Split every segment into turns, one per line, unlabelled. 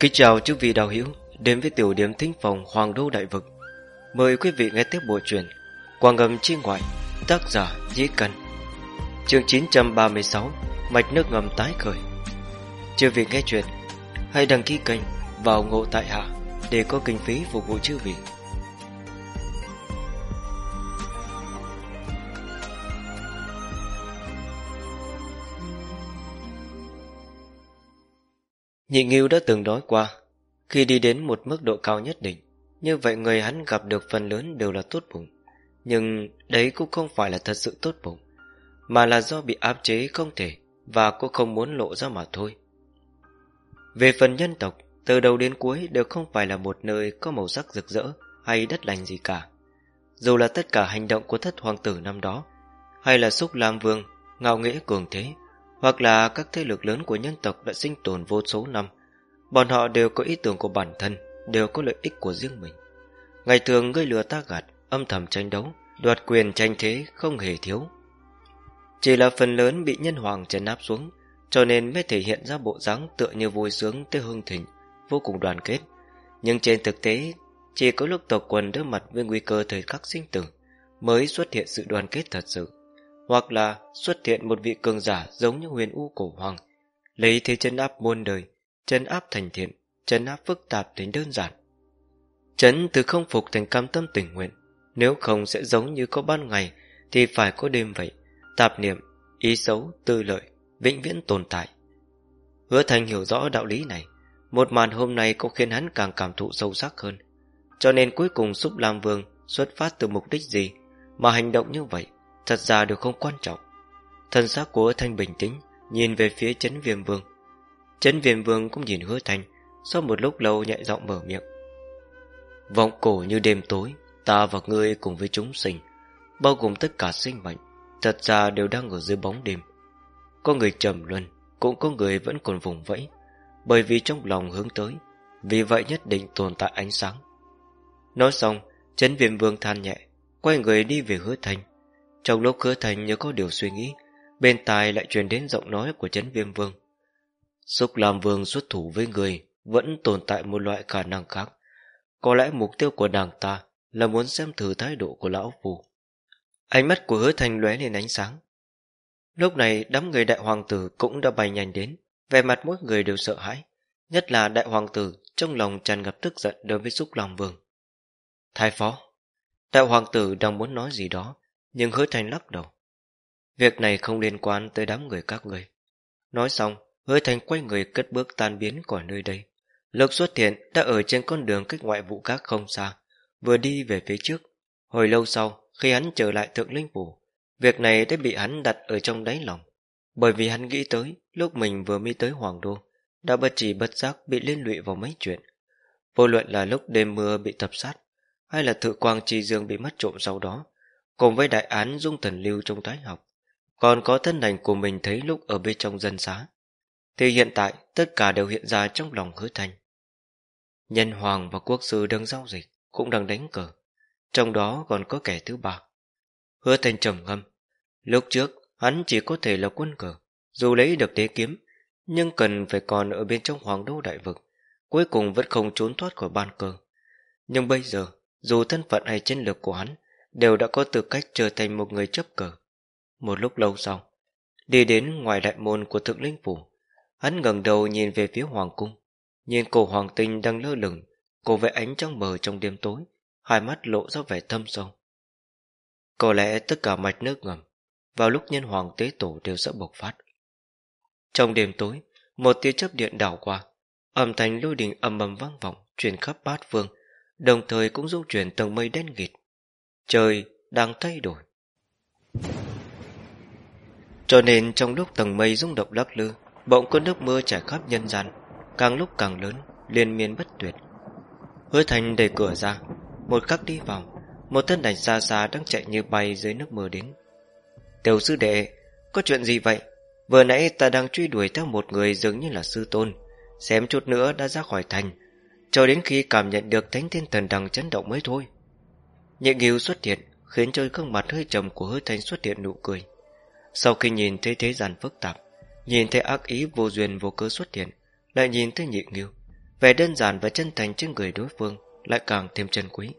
Kính chào chư vị đạo hữu đến với tiểu điểm thính phòng Hoàng Đô Đại Vực. Mời quý vị nghe tiếp bộ truyện Quang ngầm chi ngoại, tác giả Dĩ Cần. Chương 936, mạch nước ngầm tái khởi. Chư vị nghe chuyện, hãy đăng ký kênh vào ngộ tại hạ để có kinh phí phục vụ chư vị. Nhị Nghiêu đã từng nói qua, khi đi đến một mức độ cao nhất định, như vậy người hắn gặp được phần lớn đều là tốt bụng. Nhưng đấy cũng không phải là thật sự tốt bụng, mà là do bị áp chế không thể và cũng không muốn lộ ra mà thôi. Về phần nhân tộc, từ đầu đến cuối đều không phải là một nơi có màu sắc rực rỡ hay đất lành gì cả. Dù là tất cả hành động của thất hoàng tử năm đó, hay là xúc lam vương, ngạo nghĩa cường thế, hoặc là các thế lực lớn của nhân tộc đã sinh tồn vô số năm. Bọn họ đều có ý tưởng của bản thân, đều có lợi ích của riêng mình. Ngày thường ngươi lừa ta gạt, âm thầm tranh đấu, đoạt quyền tranh thế không hề thiếu. Chỉ là phần lớn bị nhân hoàng chấn áp xuống, cho nên mới thể hiện ra bộ dáng tựa như vui sướng tới hương thịnh, vô cùng đoàn kết. Nhưng trên thực tế, chỉ có lúc tộc quần đối mặt với nguy cơ thời khắc sinh tử, mới xuất hiện sự đoàn kết thật sự hoặc là xuất hiện một vị cường giả giống như huyền u cổ hoàng, lấy thế chân áp muôn đời, chấn áp thành thiện, chấn áp phức tạp đến đơn giản. Chấn từ không phục thành cam tâm tình nguyện, nếu không sẽ giống như có ban ngày thì phải có đêm vậy, tạp niệm, ý xấu, tư lợi, vĩnh viễn tồn tại. Hứa Thành hiểu rõ đạo lý này, một màn hôm nay cũng khiến hắn càng cảm thụ sâu sắc hơn. Cho nên cuối cùng xúc Lam Vương xuất phát từ mục đích gì mà hành động như vậy Thật ra đều không quan trọng Thân xác của Thanh bình tĩnh Nhìn về phía chấn viêm vương Chấn viêm vương cũng nhìn hứa Thanh, Sau một lúc lâu nhẹ giọng mở miệng. Vọng cổ như đêm tối, Ta và ngươi cùng với chúng sinh, Bao gồm tất cả sinh mệnh, Thật ra đều đang ở dưới bóng đêm. Có người trầm luân, Cũng có người vẫn còn vùng vẫy, Bởi vì trong lòng hướng tới, Vì vậy nhất định tồn tại ánh sáng. Nói xong Chấn viêm vương than nhẹ, Quay người đi về hứa thanh. Trong lúc hứa thành như có điều suy nghĩ, Bên tai lại truyền đến giọng nói của chấn viêm vương. Xúc Lam vương xuất thủ với người Vẫn tồn tại một loại khả năng khác Có lẽ mục tiêu của nàng ta Là muốn xem thử thái độ của lão phù Ánh mắt của hứa thành lóe lên ánh sáng Lúc này đám người đại hoàng tử Cũng đã bay nhanh đến Vẻ mặt mỗi người đều sợ hãi Nhất là đại hoàng tử Trong lòng tràn ngập tức giận đối với xúc Lam vương Thái phó Đại hoàng tử đang muốn nói gì đó nhưng hứa thành lắc đầu. Việc này không liên quan tới đám người các người. Nói xong, hứa thành quay người cất bước tan biến khỏi nơi đây. Lộc xuất hiện đã ở trên con đường cách ngoại vụ các không xa, vừa đi về phía trước. Hồi lâu sau, khi hắn trở lại thượng linh phủ, việc này đã bị hắn đặt ở trong đáy lòng. Bởi vì hắn nghĩ tới, lúc mình vừa mới tới Hoàng Đô, đã bất chỉ bất giác bị liên lụy vào mấy chuyện. Vô luận là lúc đêm mưa bị tập sát, hay là thự quang trì dương bị mất trộm sau đó, cùng với đại án dung thần lưu trong thái học, còn có thân ảnh của mình thấy lúc ở bên trong dân xá, thì hiện tại tất cả đều hiện ra trong lòng hứa thành. Nhân hoàng và quốc sư đang giao dịch, cũng đang đánh cờ, trong đó còn có kẻ thứ ba. Hứa thành trầm ngâm, lúc trước hắn chỉ có thể là quân cờ, dù lấy được đế kiếm, nhưng cần phải còn ở bên trong hoàng đô đại vực, cuối cùng vẫn không trốn thoát khỏi ban cờ. Nhưng bây giờ, dù thân phận hay chiến lược của hắn đều đã có tư cách trở thành một người chấp cờ. Một lúc lâu sau, đi đến ngoài đại môn của thượng linh phủ, hắn ngẩng đầu nhìn về phía hoàng cung, nhìn cổ hoàng tinh đang lơ lửng, cổ vẽ ánh trăng mờ trong đêm tối, hai mắt lộ ra vẻ thâm sâu. Có lẽ tất cả mạch nước ngầm, vào lúc nhân hoàng tế tổ đều sẽ bộc phát. Trong đêm tối, một tia chấp điện đảo qua, âm thanh lôi đình ầm ầm vang vọng truyền khắp bát phương, đồng thời cũng dung chuyển tầng mây đen nghịt Trời đang thay đổi. Cho nên trong lúc tầng mây rung động lắc lư, bỗng cơn nước mưa trải khắp nhân gian, càng lúc càng lớn, liên miên bất tuyệt. Hứa thành đẩy cửa ra, một khắc đi vào, một thân ảnh xa xa đang chạy như bay dưới nước mưa đến. Tiểu sư đệ, có chuyện gì vậy? Vừa nãy ta đang truy đuổi theo một người dường như là sư tôn, xem chút nữa đã ra khỏi thành, cho đến khi cảm nhận được thánh thiên thần đằng chấn động mới thôi. Nhị nghiêu xuất hiện Khiến cho gương mặt hơi trầm của hứa Thành xuất hiện nụ cười Sau khi nhìn thấy thế gian phức tạp Nhìn thấy ác ý vô duyên vô cớ xuất hiện Lại nhìn thấy nhị nghiêu vẻ đơn giản và chân thành trên người đối phương lại càng thêm chân quý.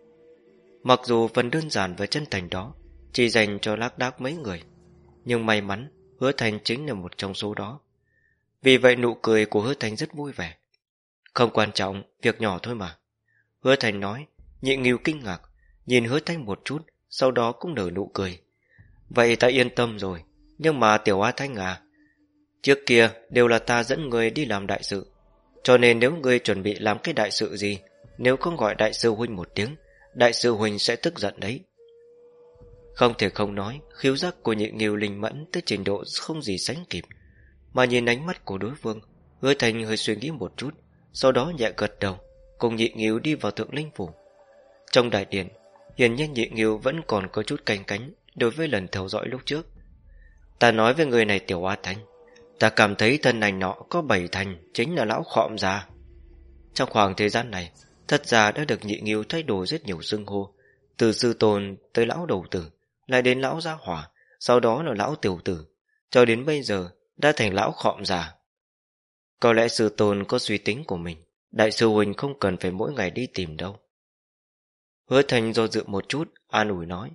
Mặc dù phần đơn giản và chân thành đó chỉ dành cho lác đác mấy người, nhưng may mắn hứa thành chính là một trong số đó. Vì vậy nụ cười của hứa thành rất vui vẻ. Không quan trọng, việc nhỏ thôi mà. Hứa thành nói, nhị nghiêu kinh ngạc, nhìn hứa thành một chút, sau đó cũng nở nụ cười. Vậy ta yên tâm rồi, nhưng mà tiểu A Thanh à, trước kia đều là ta dẫn người đi làm đại sự, cho nên nếu ngươi chuẩn bị làm cái đại sự gì, nếu không gọi đại sư huynh một tiếng, đại sư huynh sẽ tức giận đấy. Không thể không nói, khiếu giác của nhị nghiêu linh mẫn tới trình độ không gì sánh kịp, mà nhìn ánh mắt của đối phương, hứa thành hơi suy nghĩ một chút, sau đó nhẹ gật đầu, cùng nhị nghiêu đi vào thượng linh phủ. Trong đại điện, hiển nhiên nhị nghiêu vẫn còn có chút canh cánh đối với lần theo dõi lúc trước. Ta nói với người này tiểu hoa thánh ta cảm thấy thân ảnh nọ có bảy thành chính là lão khọm già. Trong khoảng thời gian này, thật ra đã được nhị nghiêu thay đổi rất nhiều xưng hô, từ sư tôn tới lão đầu tử, lại đến lão gia hỏa, sau đó là lão tiểu tử, cho đến bây giờ đã thành lão khọm già. Có lẽ sư tôn có suy tính của mình, đại sư huynh không cần phải mỗi ngày đi tìm đâu. Hứa thành do dự một chút, an ủi nói.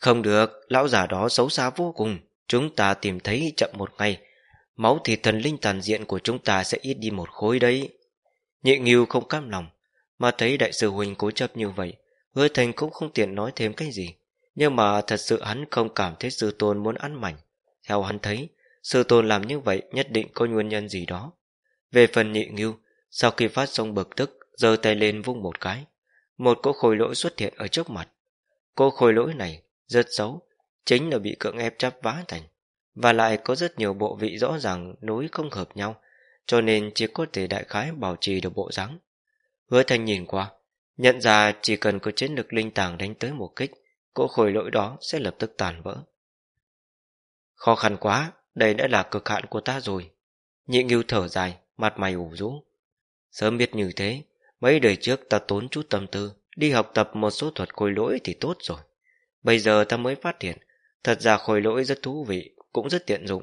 Không được, lão già đó xấu xa vô cùng, chúng ta tìm thấy chậm một ngày, máu thì thần linh tàn diện của chúng ta sẽ ít đi một khối đấy. Nhị nghiêu không cam lòng, mà thấy đại sư huynh cố chấp như vậy, hứa thành cũng không tiện nói thêm cái gì. Nhưng mà thật sự hắn không cảm thấy sư tôn muốn ăn mảnh. Theo hắn thấy, sư tôn làm như vậy nhất định có nguyên nhân gì đó. Về phần nhị nghiêu, sau khi phát xong bực tức, giơ tay lên vung một cái. Một cỗ khối lỗi xuất hiện ở trước mặt. Cỗ khối lỗi này rất xấu, chính là bị cưỡng ép chắp vá thành. Và lại có rất nhiều bộ vị rõ ràng nối không hợp nhau, cho nên chỉ có thể đại khái bảo trì được bộ dáng. Hứa thanh nhìn qua, nhận ra chỉ cần có chiến lực linh tàng đánh tới một kích, cỗ khối lỗi đó sẽ lập tức tàn vỡ. Khó khăn quá, đây đã là cực hạn của ta rồi. Nhị ngưu thở dài, mặt mày ủ rũ. Sớm biết như thế, mấy đời trước ta tốn chút tâm tư, đi học tập một số thuật khối lỗi thì tốt rồi. Bây giờ ta mới phát hiện, thật ra khôi lỗi rất thú vị, cũng rất tiện dụng.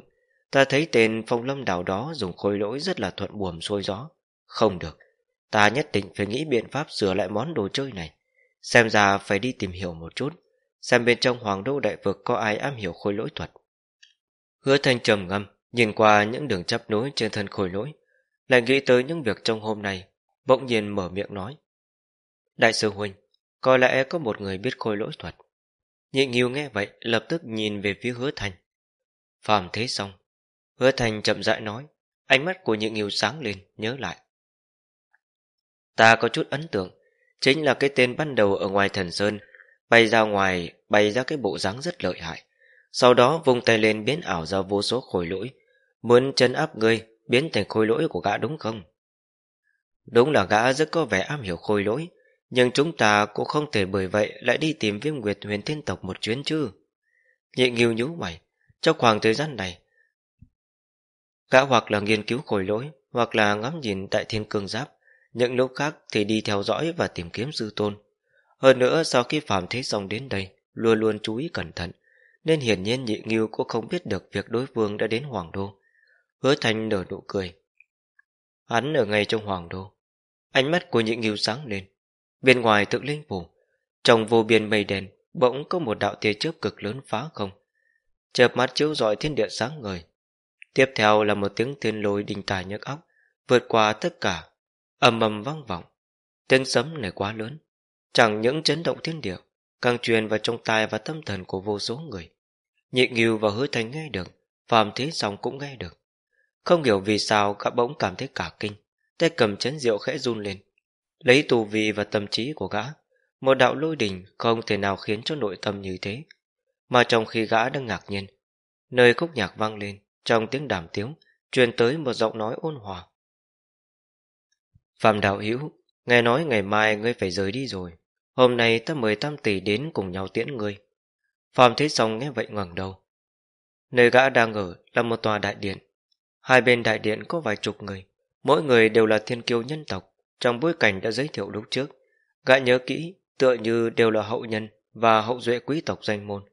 Ta thấy tên phong lâm đảo đó dùng khôi lỗi rất là thuận buồm xuôi gió. Không được, ta nhất định phải nghĩ biện pháp sửa lại món đồ chơi này. Xem ra phải đi tìm hiểu một chút, xem bên trong hoàng đô đại vực có ai am hiểu khôi lỗi thuật. Hứa thanh trầm ngâm, nhìn qua những đường chấp nối trên thân khôi lỗi, lại nghĩ tới những việc trong hôm nay, bỗng nhiên mở miệng nói. Đại sư Huynh, có lẽ có một người biết khôi lỗi thuật. Nhị nghiêu nghe vậy, lập tức nhìn về phía hứa thành. Phàm thế xong, hứa thành chậm rãi nói, ánh mắt của nhị nghiêu sáng lên, nhớ lại. Ta có chút ấn tượng, chính là cái tên ban đầu ở ngoài thần sơn, bay ra ngoài, bay ra cái bộ dáng rất lợi hại. Sau đó vung tay lên biến ảo ra vô số khối lỗi, muốn chân áp ngươi, biến thành khối lỗi của gã đúng không? Đúng là gã rất có vẻ am hiểu khôi lỗi, nhưng chúng ta cũng không thể bởi vậy lại đi tìm viêm nguyệt huyền thiên tộc một chuyến chứ. Nhị nghiêu nhú mày, trong khoảng thời gian này, gã hoặc là nghiên cứu khối lỗi, hoặc là ngắm nhìn tại thiên cương giáp, những lúc khác thì đi theo dõi và tìm kiếm sư tôn. Hơn nữa sau khi phạm thế xong đến đây, luôn luôn chú ý cẩn thận, nên hiển nhiên nhị nghiêu cũng không biết được việc đối phương đã đến Hoàng Đô. Hứa Thanh nở nụ cười. Hắn ở ngay trong Hoàng Đô. Ánh mắt của nhị nghiêu sáng lên. Bên ngoài tự linh phủ, trong vô biên mây đen, bỗng có một đạo tia chớp cực lớn phá không. Chợp mắt chiếu rọi thiên địa sáng ngời. Tiếp theo là một tiếng thiên lôi đình tài nhức óc, vượt qua tất cả, ầm ầm vang vọng. Tiếng sấm này quá lớn, chẳng những chấn động thiên địa, càng truyền vào trong tai và tâm thần của vô số người. Nhị nghiêu và hứa thành nghe được, phàm thế xong cũng nghe được. Không hiểu vì sao cả bỗng cảm thấy cả kinh, tay cầm chén rượu khẽ run lên. Lấy tù vị và tâm trí của gã, một đạo lôi đình không thể nào khiến cho nội tâm như thế. Mà trong khi gã đang ngạc nhiên, nơi khúc nhạc vang lên, trong tiếng đàm tiếng, truyền tới một giọng nói ôn hòa. Phạm đạo hữu nghe nói ngày mai ngươi phải rời đi rồi. Hôm nay ta mời tam tỷ đến cùng nhau tiễn ngươi. Phạm Thế Song nghe vậy ngẩng đầu. Nơi gã đang ở là một tòa đại điện. Hai bên đại điện có vài chục người, mỗi người đều là thiên kiêu nhân tộc, trong bối cảnh đã giới thiệu lúc trước. Gã nhớ kỹ, tựa như đều là hậu nhân và hậu duệ quý tộc danh môn.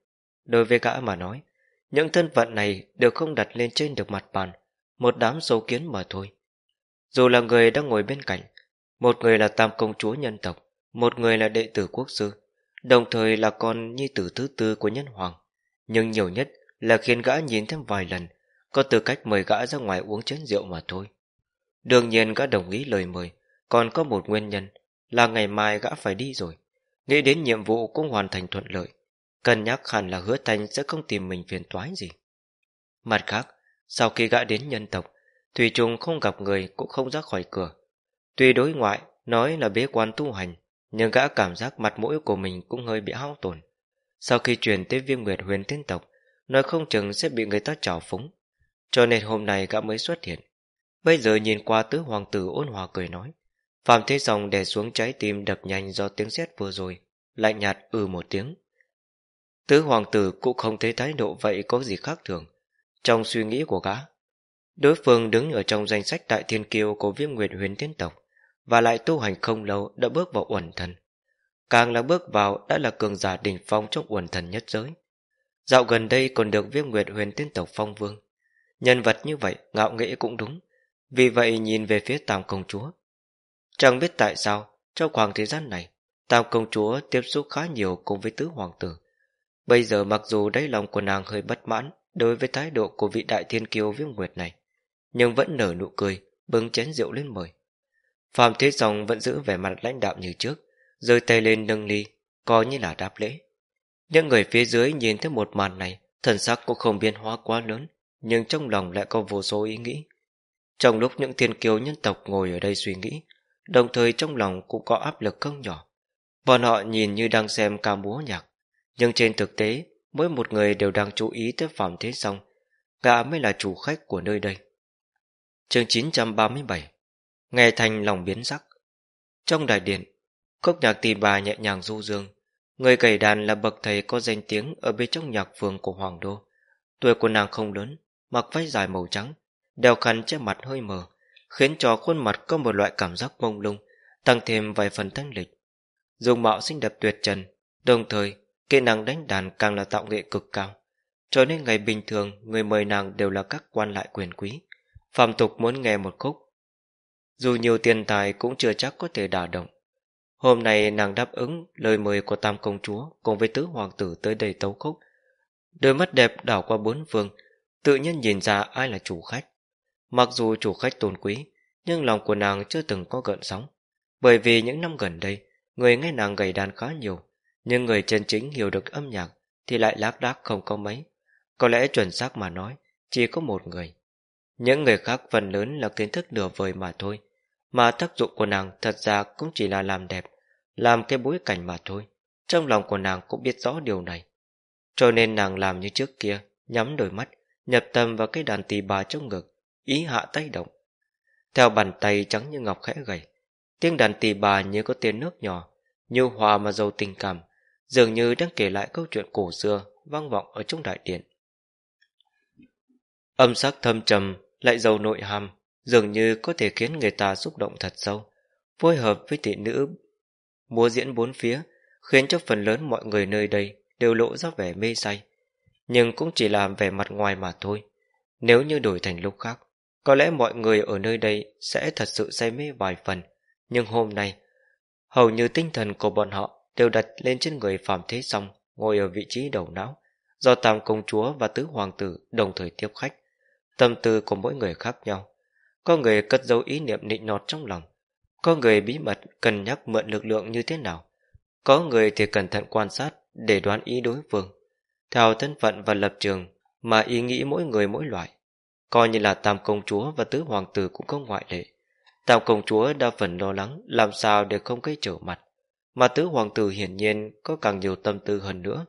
Đối với gã mà nói, những thân phận này đều không đặt lên trên được mặt bàn, một đám sâu kiến mà thôi. Dù là người đang ngồi bên cạnh, một người là tam công chúa nhân tộc, một người là đệ tử quốc sư, đồng thời là con nhi tử thứ tư của nhân hoàng. Nhưng nhiều nhất là khiến gã nhìn thêm vài lần, có tư cách mời gã ra ngoài uống chén rượu mà thôi. Đương nhiên gã đồng ý lời mời, còn có một nguyên nhân là ngày mai gã phải đi rồi. Nghĩ đến nhiệm vụ cũng hoàn thành thuận lợi, cân nhắc hẳn là hứa thanh sẽ không tìm mình phiền toái gì. Mặt khác, sau khi gã đến nhân tộc, Thủy Trung không gặp người cũng không ra khỏi cửa. Tuy đối ngoại nói là bế quan tu hành, nhưng gã cảm giác mặt mũi của mình cũng hơi bị hao tổn. Sau khi truyền tới viêm nguyệt huyền tiên tộc, nói không chừng sẽ bị người ta trào phúng. Cho nên hôm nay gã mới xuất hiện. Bây giờ nhìn qua tứ hoàng tử ôn hòa cười nói. Phạm Thế dòng đè xuống trái tim đập nhanh do tiếng sét vừa rồi, lạnh nhạt ừ một tiếng. Tứ hoàng tử cũng không thấy thái độ vậy có gì khác thường. Trong suy nghĩ của gã, đối phương đứng ở trong danh sách đại thiên kiêu của viêm nguyệt huyền tiên tộc và lại tu hành không lâu đã bước vào uẩn thần. Càng là bước vào đã là cường giả đỉnh phong trong uẩn thần nhất giới. Dạo gần đây còn được viêm nguyệt huyền tiên tộc phong vương. Nhân vật như vậy ngạo nghễ cũng đúng. Vì vậy nhìn về phía tam công chúa. Chẳng biết tại sao, trong khoảng thời gian này, tam công chúa tiếp xúc khá nhiều cùng với tứ hoàng tử. Bây giờ mặc dù đáy lòng của nàng hơi bất mãn đối với thái độ của vị đại thiên kiêu viêm nguyệt này, nhưng vẫn nở nụ cười, bưng chén rượu lên mời. Phạm Thế Song vẫn giữ vẻ mặt lãnh đạo như trước, giơ tay lên nâng ly, coi như là đáp lễ. Những người phía dưới nhìn thấy một màn này, thần sắc cũng không biến hóa quá lớn, nhưng trong lòng lại có vô số ý nghĩ. Trong lúc những thiên kiêu nhân tộc ngồi ở đây suy nghĩ, đồng thời trong lòng cũng có áp lực không nhỏ. Bọn họ nhìn như đang xem ca múa nhạc, nhưng trên thực tế, mỗi một người đều đang chú ý tới Phạm Thế Song, gã mới là chủ khách của nơi đây. Chương 937 Nghe thành lòng biến sắc. Trong đại điện khúc nhạc tì bà nhẹ nhàng du dương. Người cầy đàn là bậc thầy có danh tiếng Ở bên trong nhạc phường của Hoàng Đô. Tuổi của nàng không lớn Mặc váy dài màu trắng Đeo khăn che mặt hơi mờ. Khiến cho khuôn mặt có một loại cảm giác mông lung Tăng thêm vài phần thanh lịch Dùng mạo xinh đẹp tuyệt trần Đồng thời kỹ năng đánh đàn càng là tạo nghệ cực cao Cho nên ngày bình thường Người mời nàng đều là các quan lại quyền quý Phạm tục muốn nghe một khúc dù nhiều tiền tài cũng chưa chắc có thể đả động. Hôm nay nàng đáp ứng lời mời của Tam Công Chúa cùng với tứ hoàng tử tới đây tấu khúc. Đôi mắt đẹp đảo qua bốn phương, tự nhiên nhìn ra ai là chủ khách. Mặc dù chủ khách tôn quý, nhưng lòng của nàng chưa từng có gợn sóng. Bởi vì những năm gần đây, người nghe nàng gầy đàn khá nhiều, nhưng người chân chính hiểu được âm nhạc thì lại lác đác không có mấy. Có lẽ chuẩn xác mà nói, chỉ có một người. Những người khác phần lớn là kiến thức nửa vời mà thôi, mà tác dụng của nàng thật ra cũng chỉ là làm đẹp, làm cái bối cảnh mà thôi. Trong lòng của nàng cũng biết rõ điều này. Cho nên nàng làm như trước kia, nhắm đôi mắt, nhập tâm vào cái đàn tỳ bà trong ngực, ý hạ tay động. Theo bàn tay trắng như ngọc khẽ gầy, tiếng đàn tỳ bà như có tiếng nước nhỏ, như hòa mà giàu tình cảm, dường như đang kể lại câu chuyện cổ xưa vang vọng ở trong đại điện. Âm sắc thâm trầm, lại giàu nội hàm, dường như có thể khiến người ta xúc động thật sâu, phối hợp với thị nữ múa diễn bốn phía, khiến cho phần lớn mọi người nơi đây đều lộ ra vẻ mê say. Nhưng cũng chỉ làm vẻ mặt ngoài mà thôi. Nếu như đổi thành lúc khác, có lẽ mọi người ở nơi đây sẽ thật sự say mê vài phần. Nhưng hôm nay, hầu như tinh thần của bọn họ đều đặt lên trên người Phạm Thế Song ngồi ở vị trí đầu não, do Tam Công Chúa và Tứ Hoàng tử đồng thời tiếp khách. Tâm tư của mỗi người khác nhau. Có người cất dấu ý niệm nịnh nọt trong lòng. Có người bí mật cân nhắc mượn lực lượng như thế nào. Có người thì cẩn thận quan sát để đoán ý đối phương. Theo thân phận và lập trường mà ý nghĩ mỗi người mỗi loại. Coi như là tam công chúa và tứ hoàng tử cũng không ngoại lệ. Tam công chúa đa phần lo lắng làm sao để không gây trở mặt. Mà tứ hoàng tử hiển nhiên có càng nhiều tâm tư hơn nữa.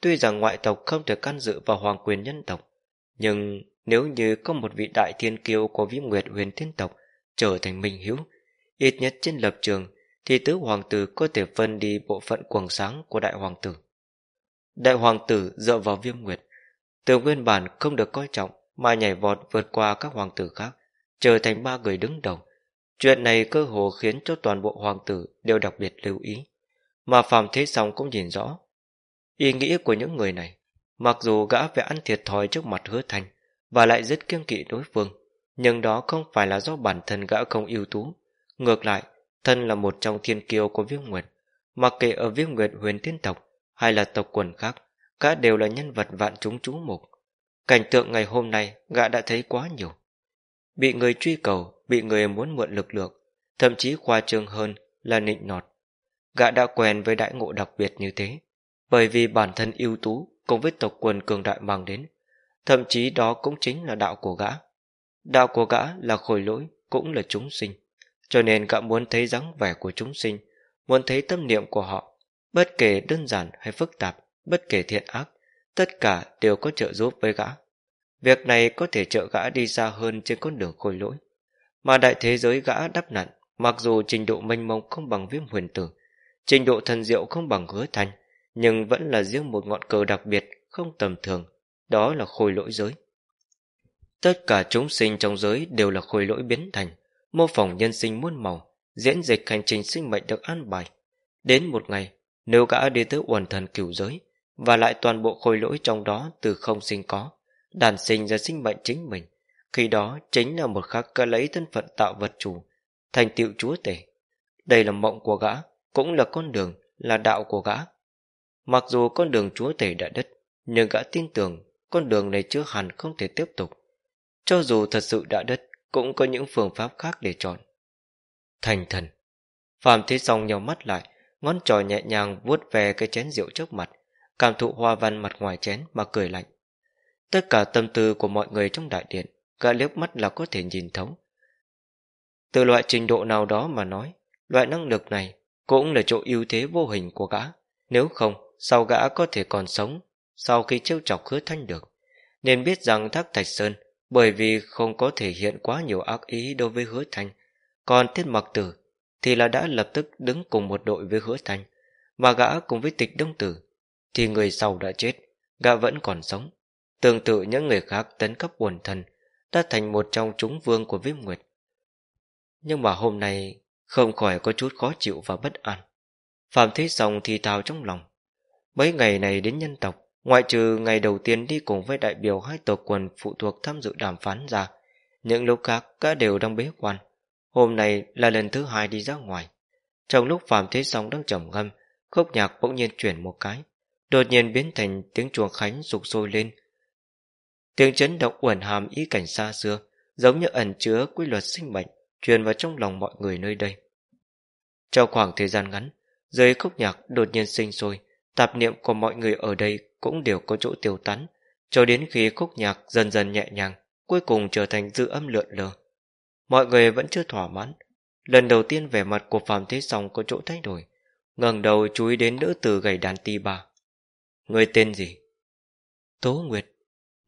Tuy rằng ngoại tộc không thể can dự vào hoàng quyền nhân tộc, nhưng nếu như có một vị đại thiên kiêu của viêm nguyệt huyền thiên tộc trở thành minh hiếu, ít nhất trên lập trường thì tứ hoàng tử có thể phân đi bộ phận quầng sáng của đại hoàng tử. Đại hoàng tử dựa vào viêm nguyệt, từ nguyên bản không được coi trọng mà nhảy vọt vượt qua các hoàng tử khác, trở thành ba người đứng đầu. Chuyện này cơ hồ khiến cho toàn bộ hoàng tử đều đặc biệt lưu ý. Mà Phạm Thế Song cũng nhìn rõ. Ý nghĩ của những người này, mặc dù gã vẽ ăn thiệt thòi trước mặt hứa thành, và lại rất kiêng kỵ đối phương. Nhưng đó không phải là do bản thân gã không ưu tú. Ngược lại, thân là một trong thiên kiêu của viêm nguyệt. Mặc kệ ở viêm nguyệt huyền tiên tộc hay là tộc quần khác, cả đều là nhân vật vạn chúng chú mục. Cảnh tượng ngày hôm nay gã đã thấy quá nhiều. Bị người truy cầu, bị người muốn mượn lực lượng, thậm chí khoa trương hơn là nịnh nọt. Gã đã quen với đại ngộ đặc biệt như thế, bởi vì bản thân ưu tú cùng với tộc quần cường đại mang đến, thậm chí đó cũng chính là đạo của gã. Đạo của gã là khôi lỗi, cũng là chúng sinh, cho nên gã muốn thấy dáng vẻ của chúng sinh, muốn thấy tâm niệm của họ, bất kể đơn giản hay phức tạp, bất kể thiện ác, tất cả đều có trợ giúp với gã. Việc này có thể trợ gã đi xa hơn trên con đường khôi lỗi. Mà đại thế giới gã đắp nặn, mặc dù trình độ mênh mông không bằng viêm huyền tử, trình độ thần diệu không bằng hứa thành, nhưng vẫn là riêng một ngọn cờ đặc biệt, không tầm thường, đó là khôi lỗi giới. Tất cả chúng sinh trong giới đều là khôi lỗi biến thành, mô phỏng nhân sinh muôn màu, diễn dịch hành trình sinh mệnh được an bài. Đến một ngày, nếu gã đi tới uẩn thần cửu giới, và lại toàn bộ khôi lỗi trong đó từ không sinh có, đàn sinh ra sinh mệnh chính mình, khi đó chính là một khắc cơ lấy thân phận tạo vật chủ, thành tựu chúa tể. Đây là mộng của gã, cũng là con đường, là đạo của gã. Mặc dù con đường chúa tể đã đất, nhưng gã tin tưởng con đường này chưa hẳn không thể tiếp tục. Cho dù thật sự đã đất, cũng có những phương pháp khác để chọn. Thành thần. Phạm Thế Song nhau mắt lại, ngón trò nhẹ nhàng vuốt về cái chén rượu trước mặt, cảm thụ hoa văn mặt ngoài chén mà cười lạnh. Tất cả tâm tư của mọi người trong đại điện, gã liếc mắt là có thể nhìn thấu. Từ loại trình độ nào đó mà nói, loại năng lực này cũng là chỗ ưu thế vô hình của gã. Nếu không, sao gã có thể còn sống sau khi trêu chọc hứa thanh được. Nên biết rằng Thác Thạch Sơn bởi vì không có thể hiện quá nhiều ác ý đối với hứa thanh. Còn thiết Mặc Tử thì là đã lập tức đứng cùng một đội với hứa thanh, mà gã cùng với tịch đông tử thì người sau đã chết, gã vẫn còn sống. Tương tự những người khác tấn cấp quần thần đã thành một trong chúng vương của viêm nguyệt. Nhưng mà hôm nay không khỏi có chút khó chịu và bất an. Phạm Thế Song thì thào trong lòng. Mấy ngày này đến nhân tộc, ngoại trừ ngày đầu tiên đi cùng với đại biểu hai tộc quần phụ thuộc tham dự đàm phán ra, những lúc khác cả đều đang bế quan. Hôm nay là lần thứ hai đi ra ngoài. Trong lúc Phạm Thế Song đang trầm ngâm, khúc nhạc bỗng nhiên chuyển một cái, đột nhiên biến thành tiếng chuồng khánh rục sôi lên. Tiếng chấn động uẩn hàm ý cảnh xa xưa, giống như ẩn chứa quy luật sinh mệnh, truyền vào trong lòng mọi người nơi đây. Trong khoảng thời gian ngắn, dưới khúc nhạc đột nhiên sinh sôi, tạp niệm của mọi người ở đây cũng đều có chỗ tiêu tán, cho đến khi khúc nhạc dần dần nhẹ nhàng, cuối cùng trở thành dư âm lượn lờ. Mọi người vẫn chưa thỏa mãn. Lần đầu tiên vẻ mặt của Phạm Thế Song có chỗ thay đổi, ngẩng đầu chú ý đến nữ tử gầy đàn ti bà. Người tên gì? Tố Nguyệt.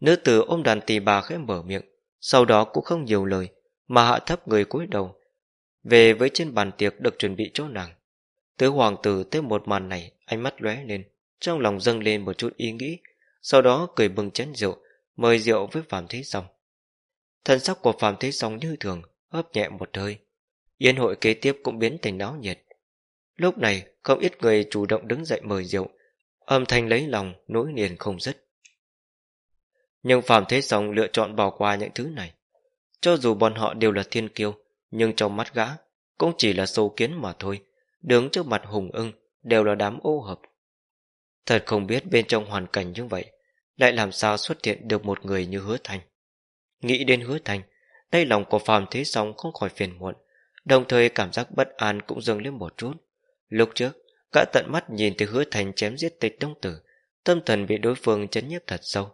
Nữ tử ôm đàn tỳ bà khẽ mở miệng, sau đó cũng không nhiều lời, mà hạ thấp người cúi đầu. Về với trên bàn tiệc được chuẩn bị cho nàng. Tứ hoàng tử tới một màn này, ánh mắt lóe lên, trong lòng dâng lên một chút ý nghĩ, sau đó cười bừng chén rượu, mời rượu với Phạm Thế Song. Thân sắc của Phạm Thế Song như thường, hấp nhẹ một hơi. Yên hội kế tiếp cũng biến thành náo nhiệt. Lúc này, không ít người chủ động đứng dậy mời rượu, âm thanh lấy lòng, nối liền không dứt. Nhưng Phạm Thế Song lựa chọn bỏ qua những thứ này. Cho dù bọn họ đều là thiên kiêu, nhưng trong mắt gã, cũng chỉ là sâu kiến mà thôi, đứng trước mặt hùng ưng, đều là đám ô hợp. Thật không biết bên trong hoàn cảnh như vậy, lại làm sao xuất hiện được một người như hứa thành. Nghĩ đến hứa thành, đây lòng của Phạm Thế Song không khỏi phiền muộn, đồng thời cảm giác bất an cũng dâng lên một chút. Lúc trước, gã tận mắt nhìn thấy hứa thành chém giết tịch đông tử, tâm thần bị đối phương chấn nhiếp thật sâu.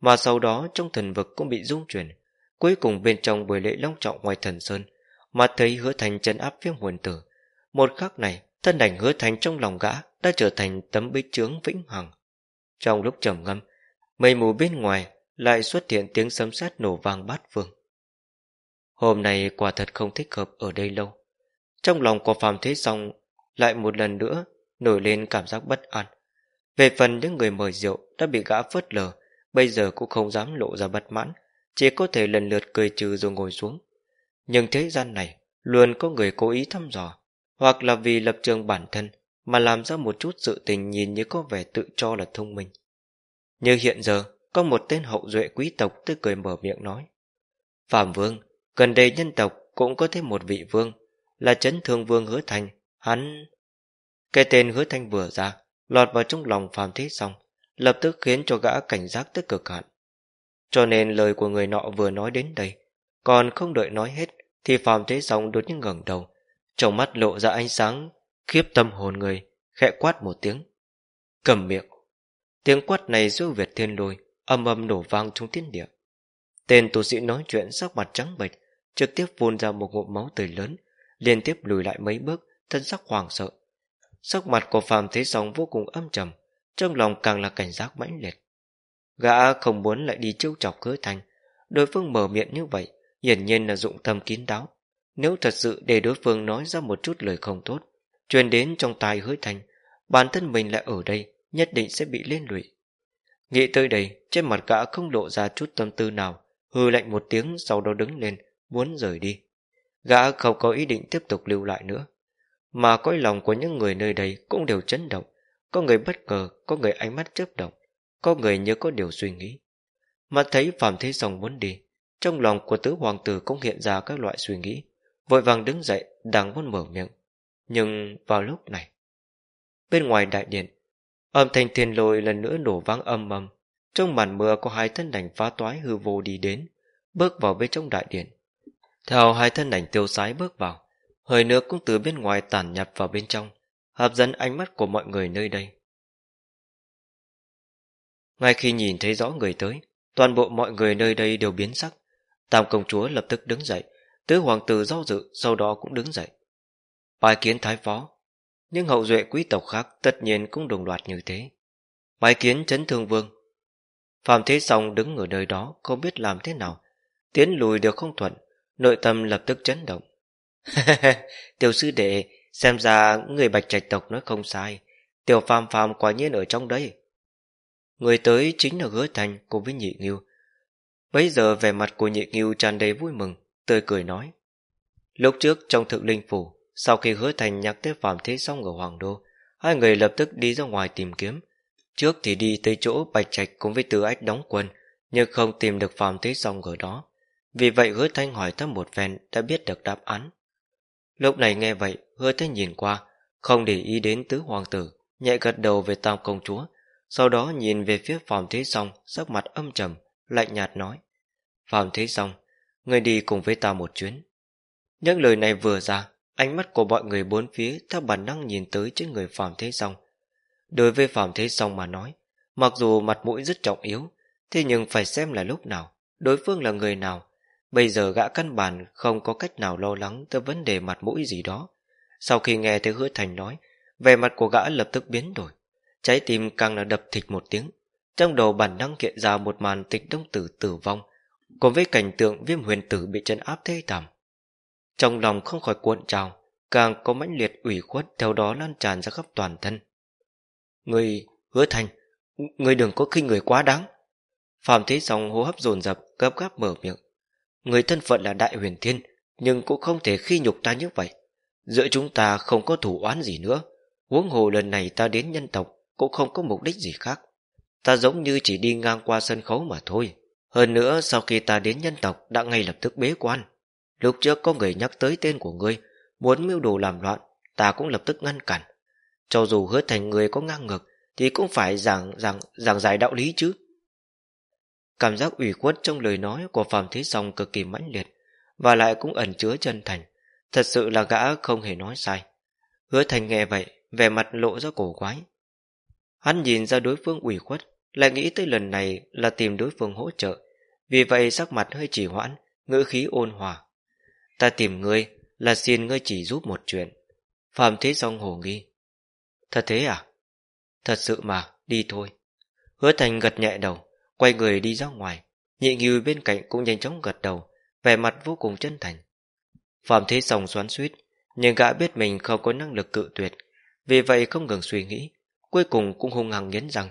Mà sau đó trong thần vực cũng bị rung chuyển, cuối cùng bên trong buổi lễ long trọng ngoài thần sơn, mà thấy hứa thành chấn áp viêm hồn tử. Một khắc này, thân ảnh hứa thành trong lòng gã đã trở thành tấm bích trướng vĩnh hằng. Trong lúc trầm ngâm, mây mù bên ngoài lại xuất hiện tiếng sấm sét nổ vang bát phương. Hôm nay quả thật không thích hợp ở đây lâu. Trong lòng của Phạm Thế Song lại một lần nữa nổi lên cảm giác bất an. Về phần những người mời rượu đã bị gã phớt lờ, bây giờ cũng không dám lộ ra bất mãn, chỉ có thể lần lượt cười trừ rồi ngồi xuống. Nhưng thế gian này luôn có người cố ý thăm dò, hoặc là vì lập trường bản thân mà làm ra một chút sự tình nhìn như có vẻ tự cho là thông minh. Như hiện giờ, có một tên hậu duệ quý tộc tới cười mở miệng nói. Phạm Vương, gần đây nhân tộc cũng có thêm một vị vương, là chấn thương vương hứa thành, hắn... Cái tên hứa thanh vừa ra, lọt vào trong lòng phàm Thế xong, lập tức khiến cho gã cảnh giác tới cực hạn. Cho nên lời của người nọ vừa nói đến đây, còn không đợi nói hết, thì phàm Thế xong đột nhiên ngẩng đầu, trong mắt lộ ra ánh sáng, khiếp tâm hồn người, khẽ quát một tiếng. Cầm miệng. Tiếng quát này siêu việt thiên lôi, âm âm nổ vang trong thiên địa. Tên tu sĩ nói chuyện sắc mặt trắng bệch, trực tiếp phun ra một ngụm máu tươi lớn, liên tiếp lùi lại mấy bước, thân sắc hoàng sợ. Sắc mặt của Phạm Thế Song vô cùng âm trầm, trong lòng càng là cảnh giác mãnh liệt. Gã không muốn lại đi trêu chọc hứa thành, đối phương mở miệng như vậy, hiển nhiên là dụng tâm kín đáo. Nếu thật sự để đối phương nói ra một chút lời không tốt, truyền đến trong tai hứa thành, bản thân mình lại ở đây, nhất định sẽ bị liên lụy. Nghĩ tới đây, trên mặt gã không lộ ra chút tâm tư nào, hư lạnh một tiếng sau đó đứng lên, muốn rời đi. Gã không có ý định tiếp tục lưu lại nữa. Mà cõi lòng của những người nơi đây cũng đều chấn động. Có người bất ngờ, có người ánh mắt chớp động, có người như có điều suy nghĩ. Mà thấy Phạm Thế Song muốn đi, trong lòng của tứ hoàng tử cũng hiện ra các loại suy nghĩ, vội vàng đứng dậy, đang muốn mở miệng. Nhưng vào lúc này, bên ngoài đại điện, âm thanh thiên lôi lần nữa nổ vang âm âm. Trong màn mưa có hai thân ảnh phá toái hư vô đi đến, bước vào bên trong đại điện. Theo hai thân ảnh tiêu sái bước vào, hơi nước cũng từ bên ngoài tản nhập vào bên trong, hấp dẫn ánh mắt của mọi người nơi đây. Ngay khi nhìn thấy rõ người tới, toàn bộ mọi người nơi đây đều biến sắc. Tam công chúa lập tức đứng dậy, tứ hoàng tử do dự sau đó cũng đứng dậy. Bài kiến thái phó, những hậu duệ quý tộc khác tất nhiên cũng đồng loạt như thế. Bài kiến chấn thương vương. Phạm Thế Song đứng ở nơi đó không biết làm thế nào, tiến lùi đều không thuận, nội tâm lập tức chấn động. Tiểu sư đệ, xem ra người bạch trạch tộc nói không sai, tiểu phàm phàm quả nhiên ở trong đây. Người tới chính là hứa thành cùng với nhị nghiêu. Bây giờ vẻ mặt của nhị nghiêu tràn đầy vui mừng, tươi cười nói. Lúc trước trong thượng linh phủ, sau khi hứa thành nhắc tới phạm thế xong ở Hoàng Đô, hai người lập tức đi ra ngoài tìm kiếm. Trước thì đi tới chỗ bạch trạch cùng với tứ ách đóng quân, nhưng không tìm được phạm thế xong ở đó. Vì vậy hứa thanh hỏi thăm một phen đã biết được đáp án. Lúc này nghe vậy, hứa thế nhìn qua, không để ý đến tứ hoàng tử, nhẹ gật đầu về tam công chúa, sau đó nhìn về phía phòng Thế Song, sắc mặt âm trầm, lạnh nhạt nói. Phạm Thế Song, người đi cùng với ta một chuyến. Những lời này vừa ra, ánh mắt của mọi người bốn phía theo bản năng nhìn tới trên người Phạm Thế Song. Đối với Phạm Thế Song mà nói, mặc dù mặt mũi rất trọng yếu, thế nhưng phải xem là lúc nào, đối phương là người nào. Bây giờ gã căn bản không có cách nào lo lắng tới vấn đề mặt mũi gì đó. Sau khi nghe thấy hứa thành nói, vẻ mặt của gã lập tức biến đổi. Trái tim càng là đập thịt một tiếng. Trong đầu bản năng hiện ra một màn tịch đông tử tử vong Cùng với cảnh tượng viêm huyền tử bị chân áp thê thảm. Trong lòng không khỏi cuộn trào Càng có mãnh liệt ủy khuất Theo đó lan tràn ra khắp toàn thân. Người hứa thành Người đừng có khinh người quá đáng. Phạm thế song hô hấp dồn dập Gấp gáp mở miệng. Người thân phận là đại huyền thiên Nhưng cũng không thể khi nhục ta như vậy Giữa chúng ta không có thủ oán gì nữa Huống hồ lần này ta đến nhân tộc cũng không có mục đích gì khác. Ta giống như chỉ đi ngang qua sân khấu mà thôi. Hơn nữa sau khi ta đến nhân tộc đã ngay lập tức bế quan. Lúc trước có người nhắc tới tên của ngươi, muốn mưu đồ làm loạn, ta cũng lập tức ngăn cản. Cho dù hứa thành người có ngang ngược, thì cũng phải giảng, giảng, giảng giải đạo lý chứ. Cảm giác ủy khuất trong lời nói của Phạm Thế Song cực kỳ mãnh liệt, và lại cũng ẩn chứa chân thành. Thật sự là gã không hề nói sai. Hứa thành nghe vậy, vẻ mặt lộ ra cổ quái. Hắn nhìn ra đối phương ủy khuất, lại nghĩ tới lần này là tìm đối phương hỗ trợ, vì vậy sắc mặt hơi chỉ hoãn, ngữ khí ôn hòa. Ta tìm ngươi là xin ngươi chỉ giúp một chuyện. Phạm Thế Song hồ nghi. Thật thế à? Thật sự mà, đi thôi. Hứa Thành gật nhẹ đầu, quay người đi ra ngoài. Nhị ngư bên cạnh cũng nhanh chóng gật đầu, vẻ mặt vô cùng chân thành. Phạm Thế sòng xoắn suýt, nhưng gã biết mình không có năng lực cự tuyệt, vì vậy không ngừng suy nghĩ, cuối cùng cũng hung hăng nhấn rằng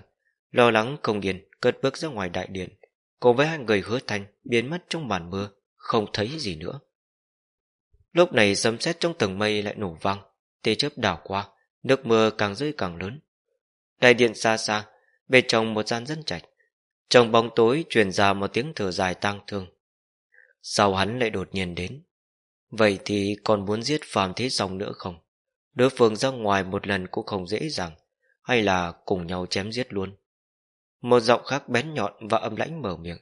lo lắng không điền cất bước ra ngoài đại điện cùng với hai người hứa thành biến mất trong màn mưa không thấy gì nữa lúc này sấm sét trong tầng mây lại nổ vang tia chớp đảo qua nước mưa càng rơi càng lớn đại điện xa xa bên trong một gian dân trạch trong bóng tối truyền ra một tiếng thở dài tang thương. Sao hắn lại đột nhiên đến? Vậy thì còn muốn giết phàm thế xong nữa không? Đối phương ra ngoài một lần cũng không dễ dàng, Hay là cùng nhau chém giết luôn? Một giọng khác bén nhọn và âm lãnh mở miệng.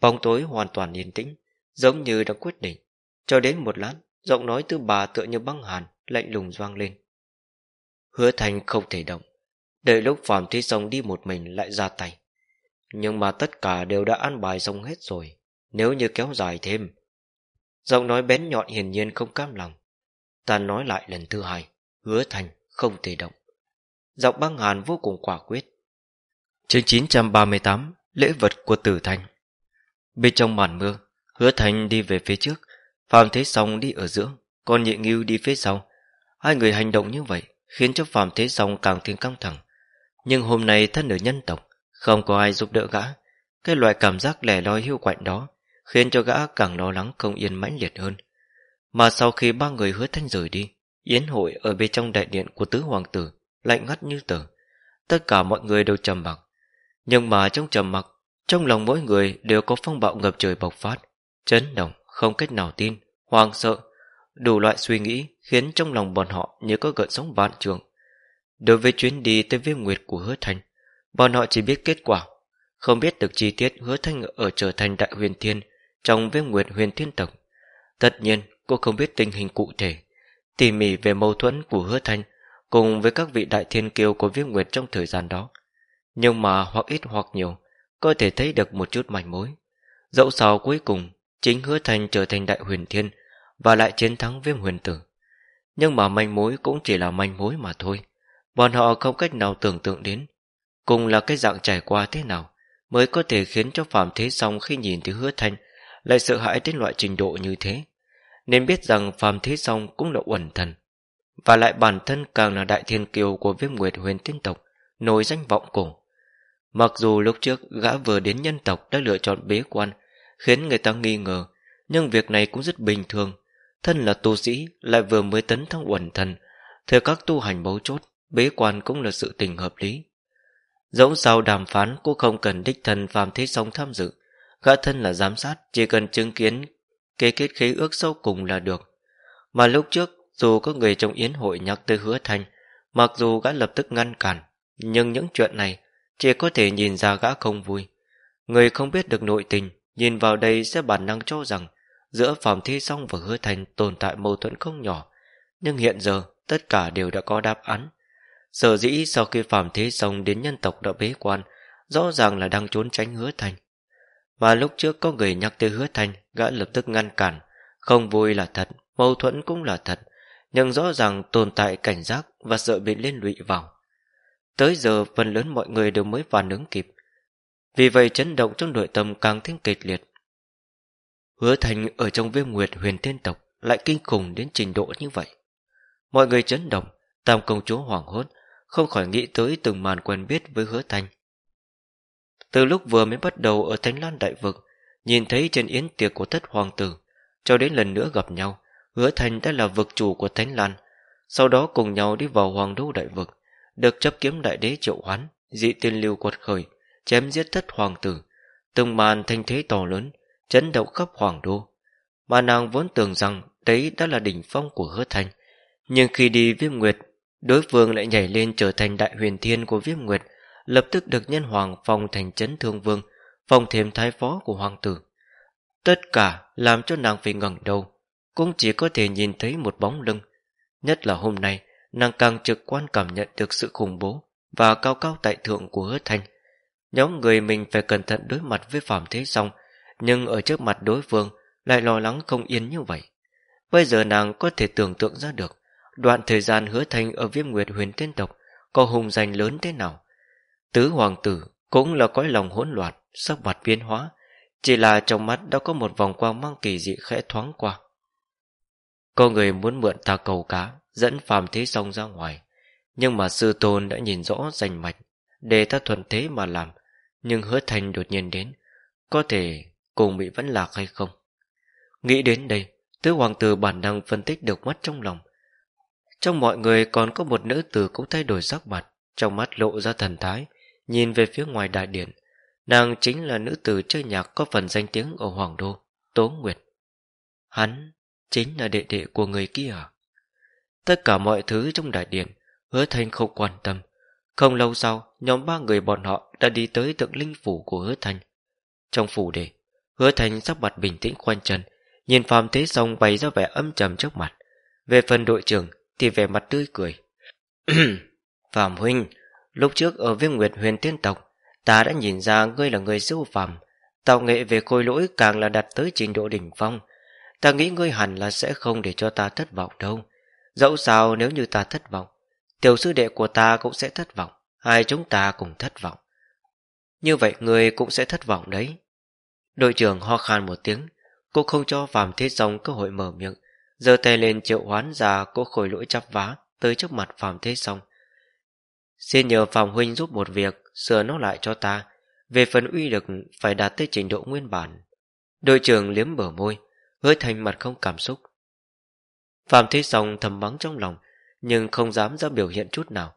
Bóng tối hoàn toàn yên tĩnh, Giống như đã quyết định. Cho đến một lát, Giọng nói từ bà tựa như băng hàn, Lạnh lùng doang lên. Hứa thành không thể động. Đợi lúc Phạm Thế Sông đi một mình lại ra tay. Nhưng mà tất cả đều đã ăn bài xong hết rồi, Nếu như kéo dài thêm. Giọng nói bén nhọn hiển nhiên không cam lòng. Ta nói lại lần thứ hai, Hứa thành không thể động. Giọng băng hàn vô cùng quả quyết. Chương 938 Lễ vật của tử thành. Bên trong màn mưa, Hứa thành đi về phía trước, Phạm Thế Song đi ở giữa, Còn nhị nghiêu đi phía sau. Hai người hành động như vậy Khiến cho Phạm Thế Song càng thêm căng thẳng. Nhưng hôm nay thân ở nhân tộc không có ai giúp đỡ gã. Cái loại cảm giác lẻ loi hiu quạnh đó Khiến cho gã càng lo lắng không yên mãnh liệt hơn. Mà sau khi ba người hứa thanh rời đi Yến hội ở bên trong đại điện của tứ hoàng tử Lạnh ngắt như tờ. Tất cả mọi người đều trầm mặc. Nhưng mà trong trầm mặc Trong lòng mỗi người đều có phong bạo ngập trời bộc phát Chấn động, không cách nào tin Hoàng sợ Đủ loại suy nghĩ khiến trong lòng bọn họ như có gợn sóng vạn trường Đối với chuyến đi tới viêm nguyệt của hứa thanh Bọn họ chỉ biết kết quả, Không biết được chi tiết hứa thanh ở trở thành đại huyền thiên Trong viêm nguyệt huyền thiên tộc. Tất nhiên, cô không biết tình hình cụ thể, Tỉ mỉ về mâu thuẫn của hứa thanh Cùng với các vị đại thiên kiêu của viêm nguyệt trong thời gian đó. Nhưng mà hoặc ít hoặc nhiều, Có thể thấy được một chút manh mối. Dẫu sao cuối cùng, Chính hứa thanh trở thành đại huyền thiên Và lại chiến thắng viêm huyền tử. Nhưng mà manh mối cũng chỉ là manh mối mà thôi. Bọn họ không cách nào tưởng tượng đến Cùng là cái dạng trải qua thế nào Mới có thể khiến cho Phạm Thế Song khi nhìn thấy hứa thanh Lại sợ hãi đến loại trình độ như thế? Nên biết rằng Phạm Thế Song cũng là uẩn thần, Và lại bản thân càng là đại thiên kiều của viêm nguyệt huyền tiên tộc, Nổi danh vọng cổ. Mặc dù lúc trước gã vừa đến nhân tộc đã lựa chọn bế quan, Khiến người ta nghi ngờ, Nhưng việc này cũng rất bình thường. Thân là tu sĩ, lại vừa mới tấn thăng uẩn thần Theo các tu hành bấu chốt, Bế quan cũng là sự tình hợp lý. Dẫu sao đàm phán Cũng không cần đích thân Phạm Thế Song tham dự. Gã thân là giám sát, Chỉ cần chứng kiến kế kết khế ước sâu cùng là được. Mà lúc trước, Dù có người trong yến hội nhắc tới hứa thanh, Mặc dù gã lập tức ngăn cản, Nhưng những chuyện này Chỉ có thể nhìn ra gã không vui. Người không biết được nội tình, Nhìn vào đây sẽ bản năng cho rằng Giữa Phạm Thế Song và Hứa Thành tồn tại mâu thuẫn không nhỏ. Nhưng hiện giờ, tất cả đều đã có đáp án. Sở dĩ sau khi Phạm Thế xong đến nhân tộc đã bế quan Rõ ràng là đang trốn tránh Hứa Thành. Và lúc trước có người nhắc tới Hứa Thành Gã lập tức ngăn cản. Không vui là thật, mâu thuẫn cũng là thật Nhưng rõ ràng tồn tại cảnh giác Và sợ bị liên lụy vào. Tới giờ phần lớn mọi người đều mới phản ứng kịp. Vì vậy chấn động trong nội tâm càng thêm kịch liệt. Hứa thành ở trong viêm nguyệt huyền thiên tộc Lại kinh khủng đến trình độ như vậy. Mọi người chấn động Tam công chúa hoảng hốt không khỏi nghĩ tới từng màn quen biết với hứa thành Từ lúc vừa mới bắt đầu Ở Thánh Lan Đại Vực Nhìn thấy trên yến tiệc của thất hoàng tử Cho đến lần nữa gặp nhau Hứa thành đã là vực chủ của Thánh Lan Sau đó cùng nhau đi vào hoàng đô đại vực Được chấp kiếm đại đế triệu hoán Dị tiên lưu quật khởi chém giết thất hoàng tử, từng màn thanh thế to lớn, chấn động khắp hoàng đô. Mà nàng vốn tưởng rằng đấy đã là đỉnh phong của hứa thanh. Nhưng khi đi viêm nguyệt, đối phương lại nhảy lên trở thành đại huyền thiên của viêm nguyệt, lập tức được nhân hoàng phong thành chấn thương vương, phong thêm thái phó của hoàng tử. Tất cả làm cho nàng phải ngẩng đầu, cũng chỉ có thể nhìn thấy một bóng lưng. Nhất là hôm nay, nàng càng trực quan cảm nhận được sự khủng bố và cao cao tại thượng của hứa thanh. Nhóm người mình phải cẩn thận đối mặt với Phạm Thế Song Nhưng ở trước mặt đối phương Lại lo lắng không yên như vậy Bây giờ nàng có thể tưởng tượng ra được Đoạn thời gian hứa thanh ở viêm nguyệt huyền tiên tộc Có hùng danh lớn thế nào? Tứ hoàng tử Cũng là cõi lòng hỗn loạn, Sắc mặt biến hóa, Chỉ là trong mắt đã có một vòng quang mang kỳ dị khẽ thoáng qua. Có người muốn mượn ta cầu cá, Dẫn phàm Thế Song ra ngoài, Nhưng mà sư tôn đã nhìn rõ rành mạch, Để ta thuận thế mà làm, nhưng hứa thành đột nhiên đến, Có thể cùng bị vẫn lạc hay không? Nghĩ đến đây, Tứ hoàng tử bản năng phân tích được mắt trong lòng trong mọi người còn có một nữ tử cũng thay đổi sắc mặt, Trong mắt lộ ra thần thái, Nhìn về phía ngoài đại điện. Nàng chính là nữ tử chơi nhạc có phần danh tiếng ở Hoàng Đô, Tố Nguyệt. Hắn chính là đệ đệ của người kia à? Tất cả mọi thứ trong đại điện, Hứa Thanh không quan tâm. Không lâu sau, Nhóm ba người bọn họ đã đi tới tượng linh phủ của Hứa Thanh. Trong phủ đề Hứa Thanh sắc mặt bình tĩnh khoanh chân, Nhìn phàm Thế xong bày ra vẻ âm trầm trước mặt. Về phần đội trưởng thì vẻ mặt tươi cười. Phạm Huynh, Lúc trước ở viêm nguyệt huyền tiên tộc, Ta đã nhìn ra ngươi là người siêu phàm. Tạo nghệ về khôi lỗi càng là đặt tới trình độ đỉnh phong. Ta nghĩ ngươi hẳn là sẽ không để cho ta thất vọng đâu. Dẫu sao nếu như ta thất vọng, Tiểu sư đệ của ta cũng sẽ thất vọng. Hai chúng ta cùng thất vọng. Như vậy ngươi cũng sẽ thất vọng đấy. Đội trưởng ho khan một tiếng Cô không cho Phạm Thế Song cơ hội mở miệng giơ tay lên triệu hoán ra cỗ khôi lỗi chắp vá, Tới trước mặt Phạm Thế Song. Xin nhờ Phạm Huynh giúp một việc, Sửa nó lại cho ta, Về phần uy lực phải đạt tới trình độ nguyên bản. Đội trưởng liếm bờ môi, Hứa thành mặt không cảm xúc. Phạm Thế Song thầm mắng trong lòng, Nhưng không dám ra biểu hiện chút nào,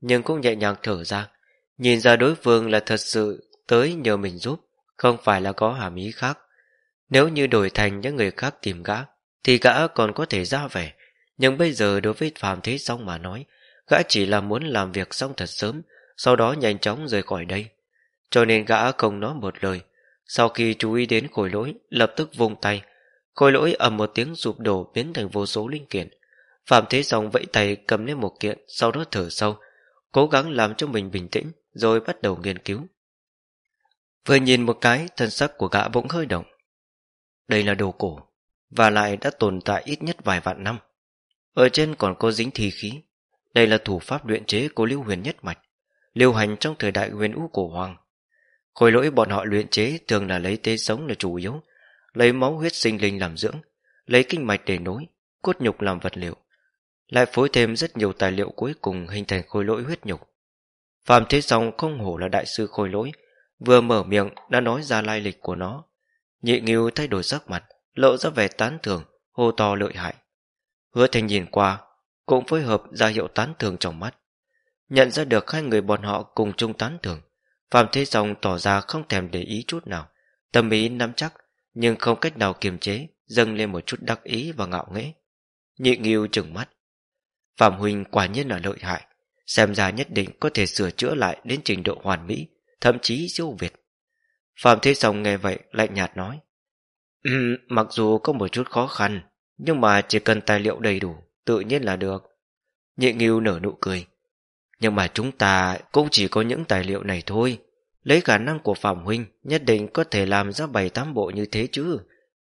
Nhưng cũng nhẹ nhàng thở ra, Nhìn ra đối phương là thật sự Tới nhờ mình giúp, Không phải là có hàm ý khác. Nếu như đổi thành những người khác tìm gã thì gã còn có thể ra vẻ Nhưng bây giờ đối với Phạm Thế Song mà nói, Gã chỉ là muốn làm việc xong thật sớm, Sau đó nhanh chóng rời khỏi đây. Cho nên gã không nói một lời. Sau khi chú ý đến khối lỗi, Lập tức vung tay. Khối lỗi ầm một tiếng sụp đổ biến thành vô số linh kiện. Phạm Thế Song vẫy tay cầm lên một kiện, Sau đó thở sâu, Cố gắng làm cho mình bình tĩnh, Rồi bắt đầu nghiên cứu. Vừa nhìn một cái, Thân sắc của gã bỗng hơi động. Đây là đồ cổ. Và lại đã tồn tại ít nhất vài vạn năm Ở trên còn có dính thi khí đây là thủ pháp luyện chế của lưu huyền nhất mạch, lưu hành trong thời đại huyền ú cổ hoàng. Khối lỗi bọn họ luyện chế thường là lấy tế sống là chủ yếu, lấy máu huyết sinh linh làm dưỡng, lấy kinh mạch để nối, cốt nhục làm vật liệu, lại phối thêm rất nhiều tài liệu cuối cùng hình thành khối lỗi huyết nhục. Phạm Thế Song không hổ là đại sư khôi lỗi, vừa mở miệng đã nói ra lai lịch của nó. Nhị nghiêu thay đổi sắc mặt, lộ ra vẻ tán thưởng, hô to lợi hại. Hứa thành nhìn qua, cũng phối hợp ra hiệu tán thưởng trong mắt. Nhận ra được hai người bọn họ cùng chung tán thưởng, Phạm Thế Dòng tỏ ra không thèm để ý chút nào, tâm ý nắm chắc, nhưng không cách nào kiềm chế, dâng lên một chút đắc ý và ngạo nghễ. Nhị nghiêu trừng mắt. Phạm Huynh quả nhiên là lợi hại, xem ra nhất định có thể sửa chữa lại đến trình độ hoàn mỹ, thậm chí siêu việt. Phạm Thế sòng nghe vậy lạnh nhạt nói. Ừ, mặc dù có một chút khó khăn, nhưng mà chỉ cần tài liệu đầy đủ, Tự nhiên là được. Nhị nghiêu nở nụ cười. Nhưng mà chúng ta cũng chỉ có những tài liệu này thôi. Lấy khả năng của Phạm Huynh Nhất định có thể làm ra bảy tám bộ như thế chứ.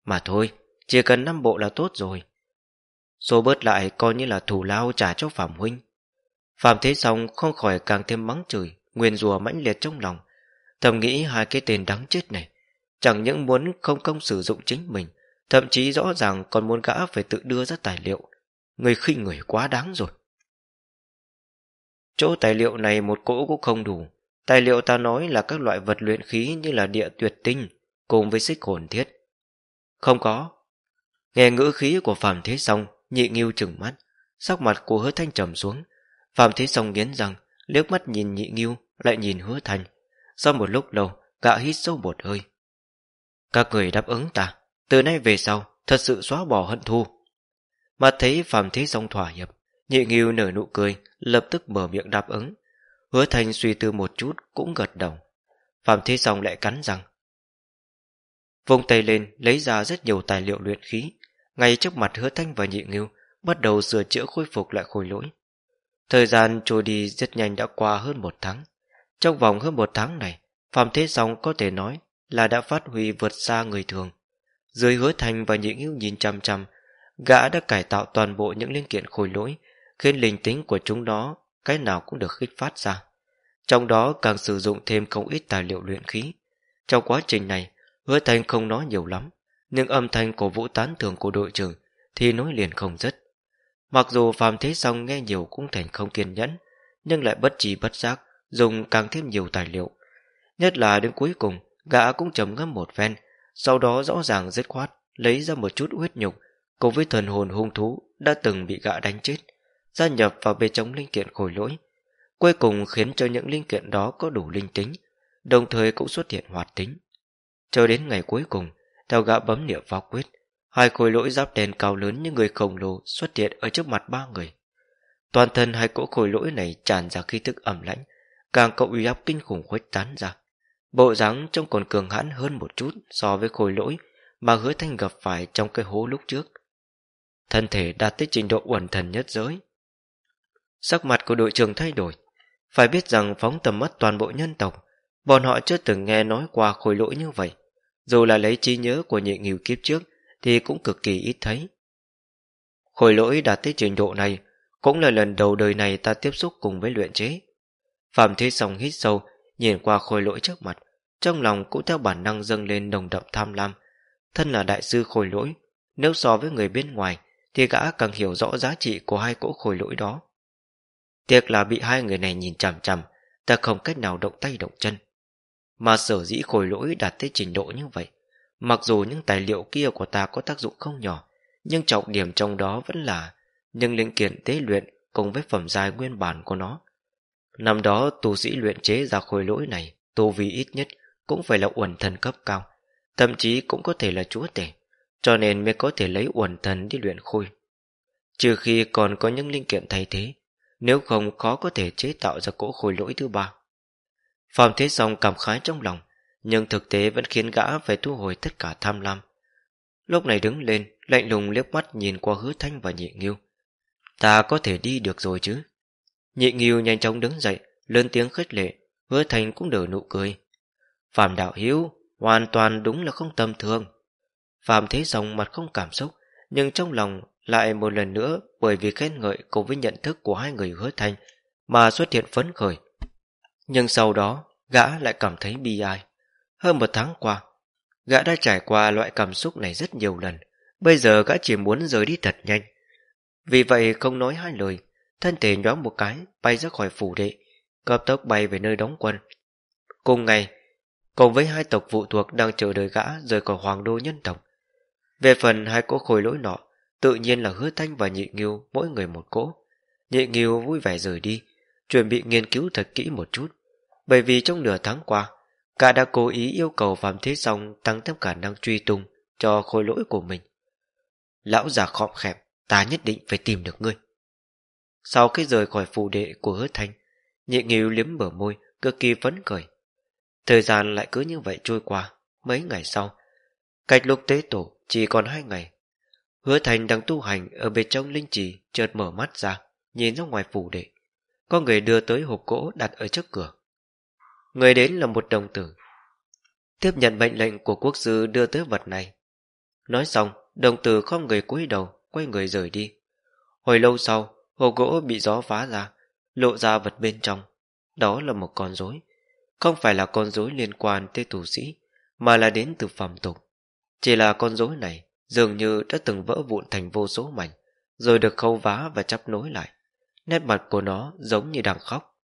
Mà thôi Chỉ cần năm bộ là tốt rồi. Số bớt lại coi như là thủ lao trả cho Phạm Huynh. Phạm Thế Xong không khỏi càng thêm mắng chửi Nguyên rùa mãnh liệt trong lòng. Thầm nghĩ hai cái tên đáng chết này. Chẳng những muốn không công sử dụng chính mình Thậm chí rõ ràng còn muốn gã phải tự đưa ra tài liệu Người khinh người quá đáng rồi. Chỗ tài liệu này một cỗ cũng không đủ. Tài liệu ta nói là các loại vật luyện khí như là địa tuyệt tinh cùng với xích hồn thiết. Không có. Nghe ngữ khí của Phạm Thế Song, nhị nghiêu chừng mắt, sắc mặt của hứa thanh trầm xuống. Phạm Thế Song nghiến rằng, liếc mắt nhìn nhị nghiêu, lại nhìn hứa thanh. Sau một lúc lâu, gã hít sâu một hơi. Các người đáp ứng ta, từ nay về sau, thật sự xóa bỏ hận thù. Mà thấy Phạm Thế Song thỏa hiệp Nhị nghiêu nở nụ cười Lập tức mở miệng đáp ứng. Hứa Thành suy tư một chút cũng gật đầu. Phạm Thế Song lại cắn răng. Vung tay lên Lấy ra rất nhiều tài liệu luyện khí. Ngay trước mặt hứa thanh và nhị nghiêu Bắt đầu sửa chữa khôi phục lại khối lỗi. Thời gian trôi đi rất nhanh đã qua hơn một tháng. Trong vòng hơn một tháng này Phạm Thế Song có thể nói là đã phát huy vượt xa người thường Dưới hứa thành và nhị hữu nhìn chăm chăm Gã đã cải tạo toàn bộ những linh kiện khối lỗi, khiến linh tính của chúng nó cái nào cũng được khích phát ra. Trong đó càng sử dụng thêm không ít tài liệu luyện khí. Trong quá trình này, hứa thành không nói nhiều lắm, nhưng âm thanh của vũ tán thường của đội trưởng thì nói liền không dứt. Mặc dù phàm thế xong nghe nhiều cũng thành không kiên nhẫn, nhưng lại bất trí bất giác, dùng càng thêm nhiều tài liệu. Nhất là đến cuối cùng, gã cũng trầm ngâm một ven, sau đó rõ ràng dứt khoát, lấy ra một chút huyết nhục cùng với thần hồn hung thú đã từng bị gã đánh chết, gia nhập vào bên trong linh kiện khôi lỗi, cuối cùng khiến cho những linh kiện đó có đủ linh tính, đồng thời cũng xuất hiện hoạt tính. Cho đến ngày cuối cùng, theo gã bấm niệm vào quyết, Hai khối lỗi giáp đen cao lớn như người khổng lồ xuất hiện ở trước mặt ba người. Toàn thân hai cỗ khối lỗi này tràn ra khí thức ẩm lãnh, càng cậu uy áp kinh khủng khuếch tán ra. Bộ dáng trông còn cường hãn hơn một chút so với khối lỗi mà hứa thanh gặp phải trong cái hố lúc trước. Thân thể đạt tới trình độ uẩn thần nhất giới. Sắc mặt của đội trưởng thay đổi. Phải biết rằng phóng tầm mắt toàn bộ nhân tộc, bọn họ chưa từng nghe nói qua khối lỗi như vậy. Dù là lấy trí nhớ của nhị nghiêu kiếp trước, thì cũng cực kỳ ít thấy. Khối lỗi đạt tới trình độ này, cũng là lần đầu đời này ta tiếp xúc cùng với luyện chế. Phạm Thế Song hít sâu, nhìn qua khôi lỗi trước mặt, trong lòng cũng theo bản năng dâng lên nồng đậm tham lam. Thân là đại sư khôi lỗi, nếu so với người bên ngoài, thì gã càng hiểu rõ giá trị của hai cỗ khôi lỗi đó. Tiếc là bị hai người này nhìn chằm chằm, ta không cách nào động tay động chân. Mà sở dĩ khôi lỗi đạt tới trình độ như vậy, mặc dù những tài liệu kia của ta có tác dụng không nhỏ, nhưng trọng điểm trong đó vẫn là những linh kiện tế luyện cùng với phẩm giai nguyên bản của nó. Năm đó tu sĩ luyện chế ra khôi lỗi này, tu vi ít nhất cũng phải là uẩn thần cấp cao, thậm chí cũng có thể là chúa tể, cho nên mới có thể lấy uẩn thần đi luyện khôi. Trừ khi còn có những linh kiện thay thế, nếu không khó có thể chế tạo ra cỗ khôi lỗi thứ ba. Phạm Thế Song cảm khái trong lòng, nhưng thực tế vẫn khiến gã phải thu hồi tất cả tham lam. Lúc này đứng lên, lạnh lùng liếc mắt nhìn qua hứa thanh và nhị nghiêu. Ta có thể đi được rồi chứ? Nhị nghiêu nhanh chóng đứng dậy, lớn tiếng khích lệ, hứa thanh cũng nở nụ cười. Phạm đạo hiếu, hoàn toàn đúng là không tầm thường. Phạm Thế dòng mặt không cảm xúc, nhưng trong lòng lại một lần nữa bởi vì khen ngợi cùng với nhận thức của hai người hứa thành mà xuất hiện phấn khởi. Nhưng sau đó, gã lại cảm thấy bi ai. Hơn một tháng qua, gã đã trải qua loại cảm xúc này rất nhiều lần. Bây giờ gã chỉ muốn rời đi thật nhanh. Vì vậy không nói hai lời, thân thể nhoáng một cái, bay ra khỏi phủ đệ, cấp tốc bay về nơi đóng quân. Cùng ngày, cùng với hai tộc phụ thuộc đang chờ đợi gã rời khỏi hoàng đô nhân tộc. Về phần hai cỗ khôi lỗi nọ, tự nhiên là hứa thanh và nhị nghiêu mỗi người một cỗ. Nhị nghiêu vui vẻ rời đi, chuẩn bị nghiên cứu thật kỹ một chút. Bởi vì trong nửa tháng qua, cả đã cố ý yêu cầu Phạm Thế Song tăng thêm khả năng truy tung cho khôi lỗi của mình. Lão già khọm khẹp, ta nhất định phải tìm được ngươi. Sau khi rời khỏi phù đệ của hứa thanh, nhị nghiêu liếm bờ môi, cực kỳ phấn khởi. Thời gian lại cứ như vậy trôi qua, mấy ngày sau. Cách lúc tế tổ chỉ còn hai ngày. Hứa thành đang tu hành ở bên trong linh trì chợt mở mắt ra, nhìn ra ngoài phủ đệ. Có người đưa tới hộp gỗ đặt ở trước cửa. Người đến là một đồng tử. Tiếp nhận mệnh lệnh của quốc sư đưa tới vật này. Nói xong, đồng tử không người cúi đầu, quay người rời đi. Hồi lâu sau, hộp gỗ bị gió phá ra, lộ ra vật bên trong. Đó là một con rối. Không phải là con rối liên quan tới tù sĩ, mà là đến từ phàm tục. Chỉ là con rối này dường như đã từng vỡ vụn thành vô số mảnh, rồi được khâu vá và chắp nối lại. Nét mặt của nó giống như đang khóc.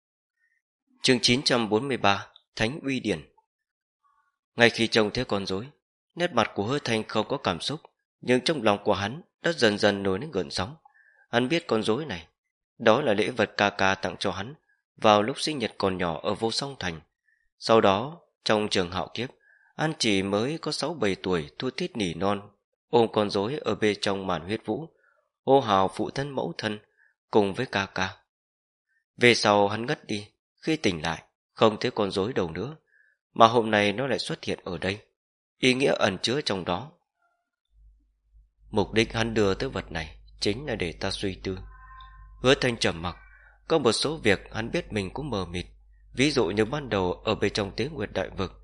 Chương 943 Thánh Uy Điển Ngay khi trông thấy con rối, nét mặt của hứa thanh không có cảm xúc, nhưng trong lòng của hắn đã dần dần nổi lên gợn sóng. Hắn biết con rối này, đó là lễ vật ca ca tặng cho hắn vào lúc sinh nhật còn nhỏ ở vô song thành. Sau đó, trong trường hạo kiếp, An chỉ mới có 6-7 tuổi thua tít nỉ non, ôm con rối ở bên trong màn huyết vũ, hô hào phụ thân mẫu thân, cùng với ca ca. Về sau hắn ngất đi, khi tỉnh lại, không thấy con rối đầu nữa, mà hôm nay nó lại xuất hiện ở đây, ý nghĩa ẩn chứa trong đó. Mục đích hắn đưa tới vật này chính là để ta suy tư. Hứa thanh trầm mặc, có một số việc hắn biết mình cũng mờ mịt, ví dụ như ban đầu ở bên trong tiếng nguyệt đại vực,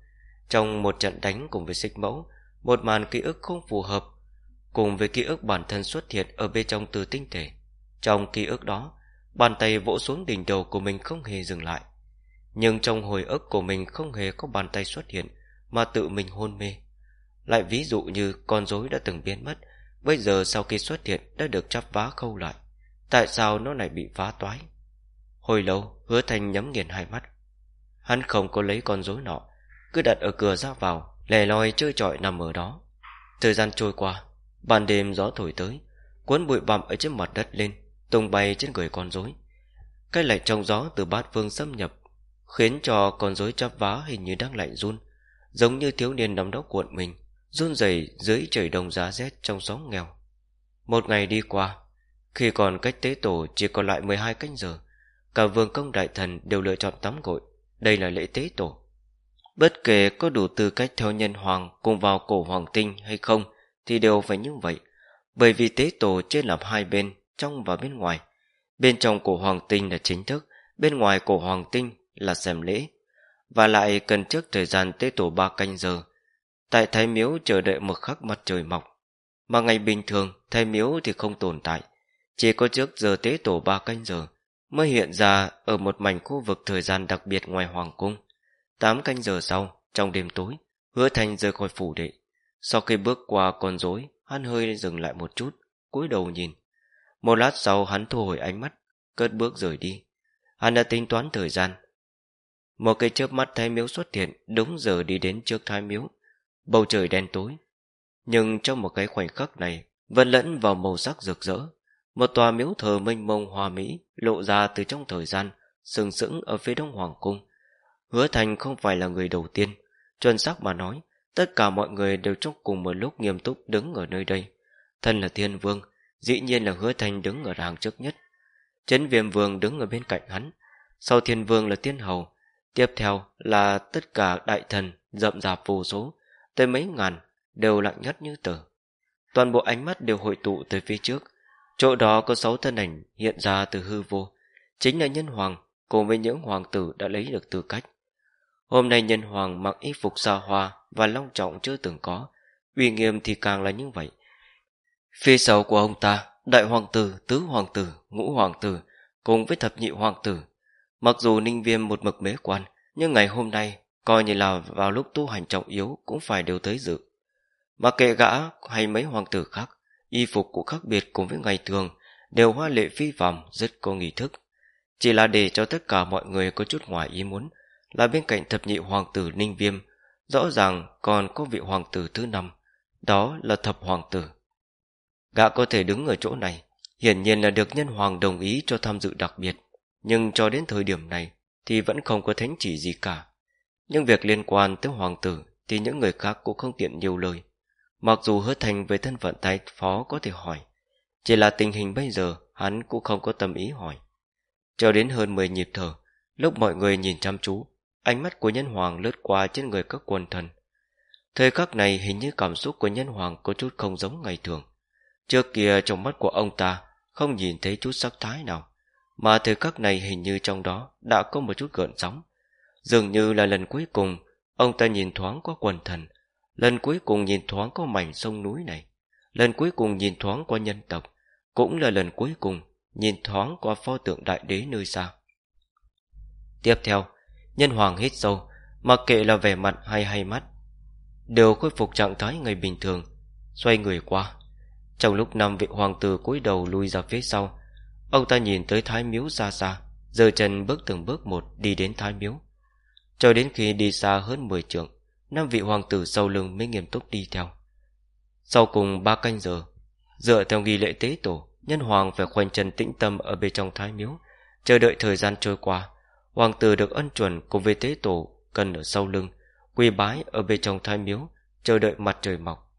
trong một trận đánh cùng với xích mẫu, một màn ký ức không phù hợp, cùng với ký ức bản thân xuất hiện ở bên trong từ tinh thể. Trong ký ức đó, bàn tay vỗ xuống đỉnh đầu của mình không hề dừng lại. Nhưng trong hồi ức của mình không hề có bàn tay xuất hiện, mà tự mình hôn mê. Lại ví dụ như con rối đã từng biến mất, bây giờ sau khi xuất hiện đã được chắp vá khâu lại. Tại sao nó lại bị phá toái? Hồi lâu, hứa thành nhắm nghiền hai mắt. Hắn không có lấy con rối nọ, cứ đặt ở cửa ra vào, lè loi chơi trọi nằm ở đó. Thời gian trôi qua, ban đêm gió thổi tới, cuốn bụi bặm ở trên mặt đất lên, tung bay trên người con rối. Cái lạnh trong gió từ bát phương xâm nhập, khiến cho con rối chắp vá hình như đang lạnh run, giống như thiếu niên nằm đó cuộn mình, run rẩy dưới trời đông giá rét trong xóm nghèo. Một ngày đi qua, khi còn cách tế tổ chỉ còn lại 12 canh giờ, cả vương công đại thần đều lựa chọn tắm gội. Đây là lễ tế tổ. Bất kể có đủ tư cách theo nhân hoàng cùng vào cổ hoàng tinh hay không thì đều phải như vậy. Bởi vì tế tổ chia làm hai bên, trong và bên ngoài. Bên trong cổ hoàng tinh là chính thức, bên ngoài cổ hoàng tinh là xem lễ. Và lại cần trước thời gian tế tổ ba canh giờ. Tại thái miếu chờ đợi một khắc mặt trời mọc. Mà ngày bình thường, thái miếu thì không tồn tại. Chỉ có trước giờ tế tổ ba canh giờ mới hiện ra ở một mảnh khu vực thời gian đặc biệt ngoài hoàng cung. Tám canh giờ sau, trong đêm tối, hứa thành rời khỏi phủ đệ. Sau khi bước qua con rối, hắn hơi dừng lại một chút, cúi đầu nhìn. Một lát sau hắn thu hồi ánh mắt, cất bước rời đi. Hắn đã tính toán thời gian. Một cái chớp mắt thái miếu xuất hiện, đúng giờ đi đến trước thái miếu. Bầu trời đen tối. Nhưng trong một cái khoảnh khắc này, vẫn lẫn vào màu sắc rực rỡ. Một tòa miếu thờ mênh mông hòa mỹ lộ ra từ trong thời gian, sừng sững ở phía đông hoàng cung. Hứa Thành không phải là người đầu tiên. Chuẩn xác mà nói, tất cả mọi người đều trong cùng một lúc nghiêm túc đứng ở nơi đây. Thân là thiên vương, dĩ nhiên là hứa Thành đứng ở hàng trước nhất. Chấn viêm vương đứng ở bên cạnh hắn. Sau thiên vương là tiên hầu. Tiếp theo là tất cả đại thần rậm rạp vô số, tới mấy ngàn, đều lặng nhất như tờ. Toàn bộ ánh mắt đều hội tụ tới phía trước. Chỗ đó có sáu thân ảnh hiện ra từ hư vô. Chính là nhân hoàng, cùng với những hoàng tử đã lấy được tư cách. Hôm nay nhân hoàng mặc y phục xa hoa và long trọng chưa từng có, uy nghiêm thì càng là như vậy. Phía sau của ông ta, đại hoàng tử, tứ hoàng tử, ngũ hoàng tử, cùng với thập nhị hoàng tử. Mặc dù ninh viêm một mực mế quan, nhưng ngày hôm nay, coi như là vào lúc tu hành trọng yếu cũng phải đều tới dự. Mà kệ gã hay mấy hoàng tử khác, y phục của khác biệt cùng với ngày thường, đều hoa lệ phi phàm rất có nghi thức. Chỉ là để cho tất cả mọi người có chút ngoài ý muốn, là bên cạnh thập nhị hoàng tử Ninh Viêm, rõ ràng còn có vị hoàng tử thứ năm, đó là thập hoàng tử. Gã có thể đứng ở chỗ này, hiển nhiên là được nhân hoàng đồng ý cho tham dự đặc biệt, nhưng cho đến thời điểm này thì vẫn không có thánh chỉ gì cả. Nhưng việc liên quan tới hoàng tử thì những người khác cũng không tiện nhiều lời. Mặc dù hứa thành về thân phận thái phó có thể hỏi, chỉ là tình hình bây giờ hắn cũng không có tâm ý hỏi. Cho đến hơn 10 nhịp thở, lúc mọi người nhìn chăm chú, Ánh mắt của nhân hoàng lướt qua trên người các quân thần. Thời khắc này hình như cảm xúc của nhân hoàng có chút không giống ngày thường. Trước kia trong mắt của ông ta không nhìn thấy chút sắc thái nào, mà thời khắc này hình như trong đó đã có một chút gợn sóng. Dường như là lần cuối cùng ông ta nhìn thoáng qua quần thần, lần cuối cùng nhìn thoáng qua mảnh sông núi này, lần cuối cùng nhìn thoáng qua nhân tộc, cũng là lần cuối cùng nhìn thoáng qua pho tượng đại đế nơi xa. Tiếp theo, Nhân hoàng hít sâu Mặc kệ là vẻ mặt hay hay mắt Đều khôi phục trạng thái người bình thường Xoay người qua Trong lúc năm vị hoàng tử cúi đầu lui ra phía sau Ông ta nhìn tới thái miếu xa xa Giờ chân bước từng bước một đi đến thái miếu Cho đến khi đi xa hơn 10 trượng Năm vị hoàng tử sau lưng mới nghiêm túc đi theo Sau cùng ba canh giờ Dựa theo nghi lễ tế tổ Nhân hoàng phải khoanh chân tĩnh tâm ở bên trong thái miếu Chờ đợi thời gian trôi qua Hoàng tử được ân chuẩn cùng với tế tổ cần ở sau lưng, quỳ bái ở bên trong thái miếu, chờ đợi mặt trời mọc.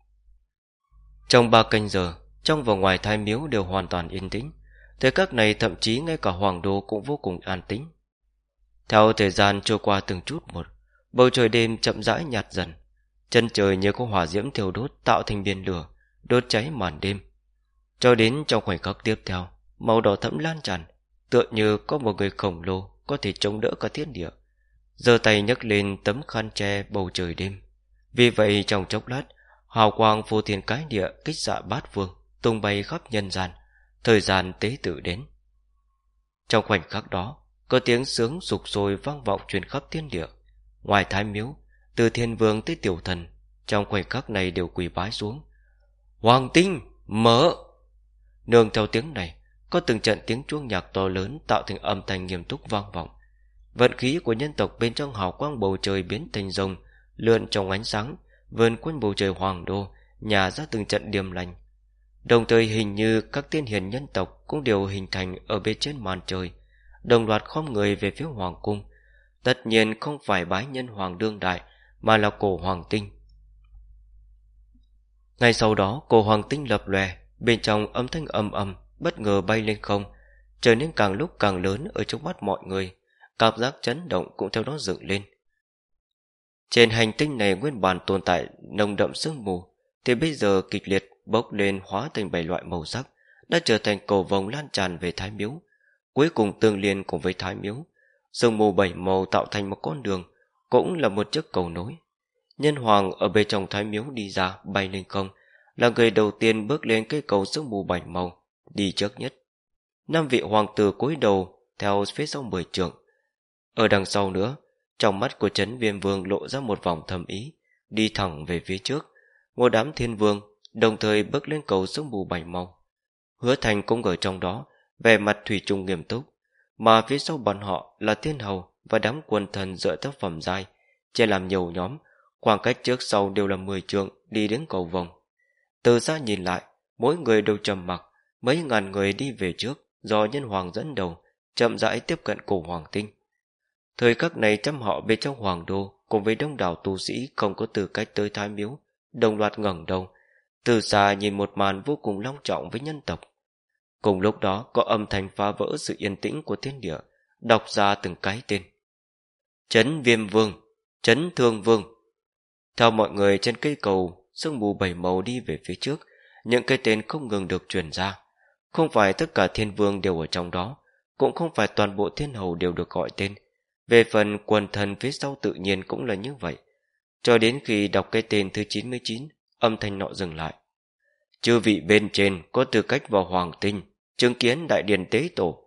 Trong ba canh giờ, trong và ngoài thái miếu đều hoàn toàn yên tĩnh. Thời các này thậm chí ngay cả hoàng đô cũng vô cùng an tĩnh. Theo thời gian trôi qua từng chút một, bầu trời đêm chậm rãi nhạt dần. Chân trời như có hỏa diễm thiêu đốt tạo thành biển lửa, đốt cháy màn đêm. Cho đến trong khoảnh khắc tiếp theo, màu đỏ thẫm lan tràn, tựa như có một người khổng lồ có thể chống đỡ cả thiên địa giơ tay nhấc lên tấm khăn che bầu trời đêm vì vậy trong chốc lát hào quang phô thiên cái địa kích dạ bát vương tung bay khắp nhân gian thời gian tế tự đến trong khoảnh khắc đó có tiếng sướng sục sôi vang vọng truyền khắp thiên địa ngoài thái miếu từ thiên vương tới tiểu thần trong khoảnh khắc này đều quỳ bái xuống hoàng tinh mở nương theo tiếng này có từng trận tiếng chuông nhạc to lớn tạo thành âm thanh nghiêm túc vang vọng. Vận khí của nhân tộc bên trong hào quang bầu trời biến thành rồng, lượn trong ánh sáng, vươn quân bầu trời hoàng đô, nhà ra từng trận điềm lành. Đồng thời hình như các tiên hiền nhân tộc cũng đều hình thành ở bên trên màn trời, đồng loạt khom người về phía hoàng cung. Tất nhiên không phải bái nhân hoàng đương đại, mà là cổ hoàng tinh. Ngay sau đó cổ hoàng tinh lập lòe Bên trong âm thanh ầm ầm Bất ngờ bay lên không Trở nên càng lúc càng lớn ở trong mắt mọi người Cảm giác chấn động cũng theo đó dựng lên Trên hành tinh này nguyên bản tồn tại nồng đậm sương mù Thì bây giờ kịch liệt bốc lên hóa thành bảy loại màu sắc Đã trở thành cầu vòng lan tràn về Thái Miếu Cuối cùng tương liên cùng với Thái Miếu Sương mù bảy màu tạo thành một con đường, Cũng là một chiếc cầu nối. Nhân hoàng ở bên trong Thái Miếu đi ra, bay lên không, Là người đầu tiên bước lên cây cầu sương mù bảy màu, Đi trước nhất. Năm vị hoàng tử cúi đầu, Theo phía sau mười trưởng Ở đằng sau nữa, Trong mắt của chấn Viêm Vương lộ ra một vòng thầm ý, Đi thẳng về phía trước. Một đám thiên vương Đồng thời bước lên cầu sương mù bảy màu. Hứa thành cũng ở trong đó Về mặt thủy chung nghiêm túc. Mà phía sau bọn họ là thiên hầu Và đám quân thần dựa thấp phẩm dài Chia làm nhiều nhóm, Khoảng cách trước sau đều là 10 trượng Đi đến cầu vòng Từ xa nhìn lại, Mỗi người đều trầm mặc, Mấy ngàn người đi về trước Do nhân hoàng dẫn đầu, Chậm rãi tiếp cận cổ hoàng tinh. Thời khắc này trăm họ bên trong hoàng đô Cùng với đông đảo tu sĩ Không có tư cách tới thái miếu, Đồng loạt ngẩng đầu, Từ xa nhìn một màn vô cùng long trọng với nhân tộc. Cùng lúc đó, có âm thanh phá vỡ sự yên tĩnh của thiên địa, Đọc ra từng cái tên. Chấn viêm vương, Chấn thương vương. Theo mọi người trên cây cầu, Sương mù bảy màu đi về phía trước, Những cái tên không ngừng được truyền ra. Không phải tất cả thiên vương đều ở trong đó, Cũng không phải toàn bộ thiên hầu đều được gọi tên. Về phần quần thần phía sau tự nhiên cũng là như vậy. Cho đến khi đọc cái tên thứ 99 Âm thanh nọ dừng lại. Chư vị bên trên có tư cách vào hoàng tinh, Chứng kiến đại điển tế tổ.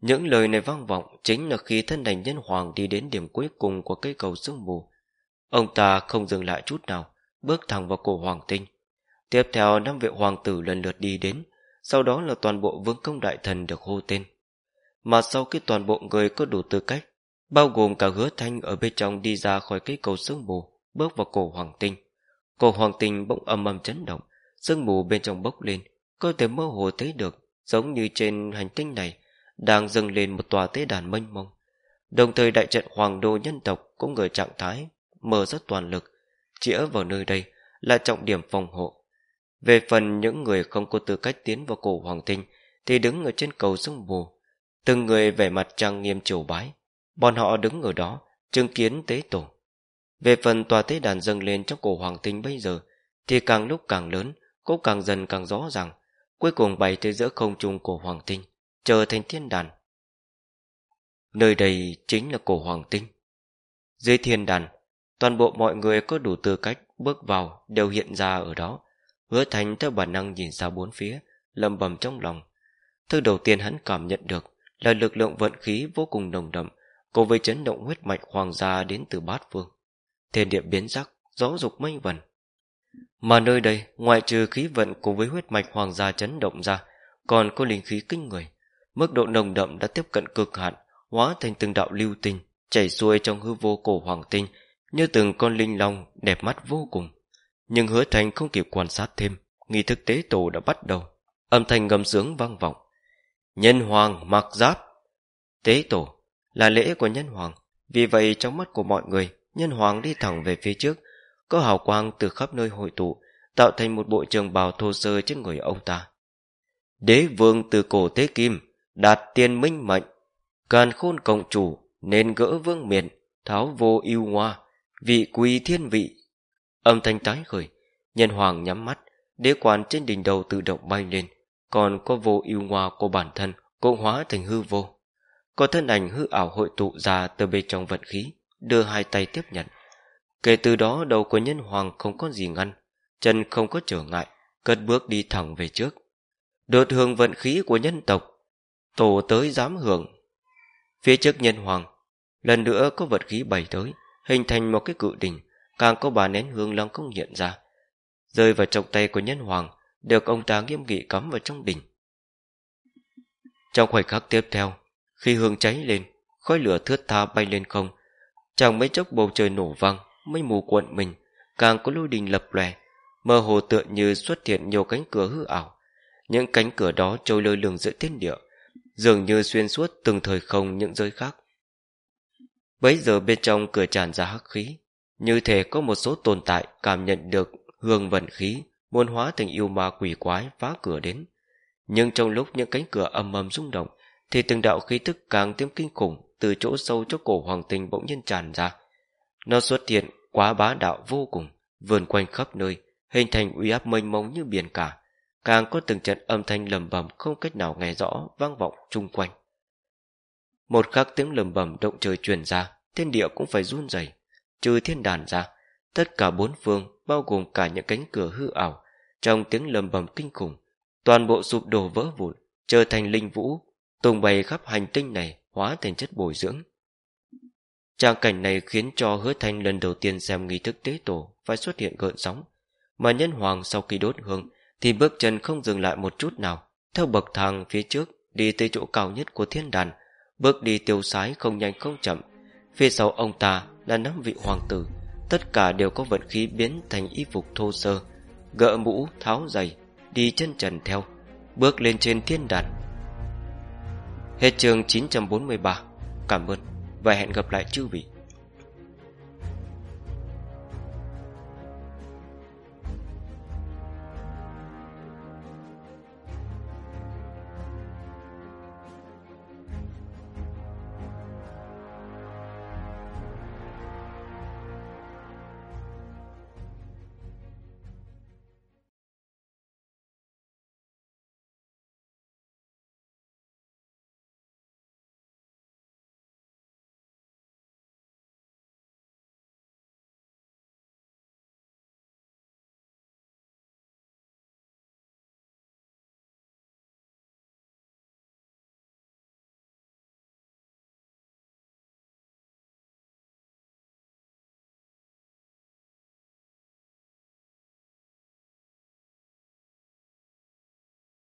Những lời này vang vọng Chính là khi thân đành nhân hoàng Đi đến điểm cuối cùng của cây cầu sương mù. Ông ta không dừng lại chút nào, Bước thẳng vào cổ hoàng tinh. Tiếp theo, năm vị hoàng tử lần lượt đi đến, Sau đó là toàn bộ vương công đại thần được hô tên. Mà sau khi toàn bộ người có đủ tư cách, Bao gồm cả hứa thanh ở bên trong đi ra khỏi cây cầu sương mù, Bước vào cổ hoàng tinh. Cổ hoàng tình bỗng âm âm chấn động, Sương mù bên trong bốc lên Có thể mơ hồ thấy được, Giống như trên hành tinh này, Đang dâng lên một tòa tế đàn mênh mông. Đồng thời đại trận hoàng đô nhân tộc Cũng ở trạng thái Mở rất toàn lực Chĩa vào nơi đây là trọng điểm phòng hộ. Về phần những người không có tư cách tiến vào cổ hoàng tinh Thì đứng ở trên cầu sương mù, Từng người vẻ mặt trang nghiêm triều bái, Bọn họ đứng ở đó Chứng kiến tế tổ về phần tòa tế đàn dâng lên trong cổ hoàng tinh bây giờ, Thì càng lúc càng lớn, Cũng càng dần càng rõ ràng, Cuối cùng bay tới giữa không trung cổ hoàng tinh Trở thành thiên đàn. Nơi đây chính là cổ hoàng tinh Dưới thiên đàn, Toàn bộ mọi người có đủ tư cách Bước vào đều hiện ra ở đó, Hứa thành theo bản năng nhìn ra bốn phía lầm bầm trong lòng. Thứ đầu tiên hắn cảm nhận được Là lực lượng vận khí vô cùng nồng đậm, Cùng với chấn động huyết mạch hoàng gia đến từ bát phương thiên địa biến sắc, gió dục mây vần. Mà nơi đây, ngoại trừ khí vận cùng với huyết mạch hoàng gia chấn động ra, còn có linh khí kinh người. Mức độ nồng đậm đã tiếp cận cực hạn, hóa thành từng đạo lưu tinh, chảy xuôi trong hư vô cổ hoàng tinh, như từng con linh long đẹp mắt vô cùng. Nhưng hứa thành không kịp quan sát thêm, nghi thức tế tổ đã bắt đầu. Âm thanh ngầm sướng vang vọng. Nhân hoàng mặc giáp. Tế tổ là lễ của nhân hoàng, vì vậy trong mắt của mọi người, nhân hoàng đi thẳng về phía trước, có hào quang từ khắp nơi hội tụ, tạo thành một bộ trường bào thô sơ trên người ông ta. Đế vương từ cổ tế kim, đạt tiên minh mệnh, càn khôn cộng chủ nên gỡ vương miền tháo vô yêu hoa, vị quý thiên vị. Âm thanh tái khởi, nhân hoàng nhắm mắt, đế quan trên đỉnh đầu tự động bay lên, còn có vô yêu hoa của bản thân cũng hóa thành hư vô. Có thân ảnh hư ảo hội tụ ra từ bên trong vận khí đưa hai tay tiếp nhận. Kể từ đó đầu của nhân hoàng không có gì ngăn, chân không có trở ngại, cất bước đi thẳng về trước. Đột hưởng vận khí của nhân tộc, tổ tới dám hưởng. Phía trước nhân hoàng, lần nữa có vật khí bày tới, hình thành một cái cự đỉnh, càng có bà nén hương lăng công hiện ra. Rơi vào trong tay của nhân hoàng, được ông ta nghiêm nghị cắm vào trong đỉnh. Trong khoảnh khắc tiếp theo, khi hương cháy lên, khói lửa thướt tha bay lên không, Chẳng mấy chốc bầu trời nổ vang Mây mù cuộn mình Càng có lôi đình lập lòe Mơ hồ tựa như xuất hiện nhiều cánh cửa hư ảo Những cánh cửa đó trôi lơ lửng giữa thiên địa Dường như xuyên suốt từng thời không những giới khác Bấy giờ bên trong cửa tràn ra hắc khí Như thể có một số tồn tại cảm nhận được hương vận khí, muốn hóa thành yêu ma quỷ quái phá cửa đến. Nhưng trong lúc những cánh cửa âm ầm rung động, thì từng đạo khí tức càng thêm kinh khủng từ chỗ sâu cho cổ hoàng tình bỗng nhiên tràn ra. Nó xuất hiện quá bá đạo vô cùng, vườn quanh khắp nơi, hình thành uy áp mênh mông như biển cả. Càng có từng trận âm thanh lầm bầm không cách nào nghe rõ vang vọng chung quanh. Một khắc tiếng lầm bầm động trời truyền ra, thiên địa cũng phải run rẩy. Trừ thiên đàn ra, tất cả bốn phương, bao gồm cả những cánh cửa hư ảo, trong tiếng lầm bầm kinh khủng, toàn bộ sụp đổ vỡ vụn, trở thành linh vũ, tung bay khắp hành tinh này, hóa thành chất bồi dưỡng. Trang cảnh này khiến cho hứa thanh lần đầu tiên xem nghi thức tế tổ phải xuất hiện gợn sóng, mà nhân hoàng sau khi đốt hương thì bước chân không dừng lại một chút nào, theo bậc thang phía trước đi tới chỗ cao nhất của thiên đàn, bước đi tiêu sái không nhanh không chậm. Phía sau ông ta là năm vị hoàng tử, tất cả đều có vận khí biến thành y phục thô sơ, gỡ mũ, tháo giày, đi chân trần theo, bước lên trên thiên đàn. Hết chương 943, cảm ơn và hẹn gặp lại chư vị.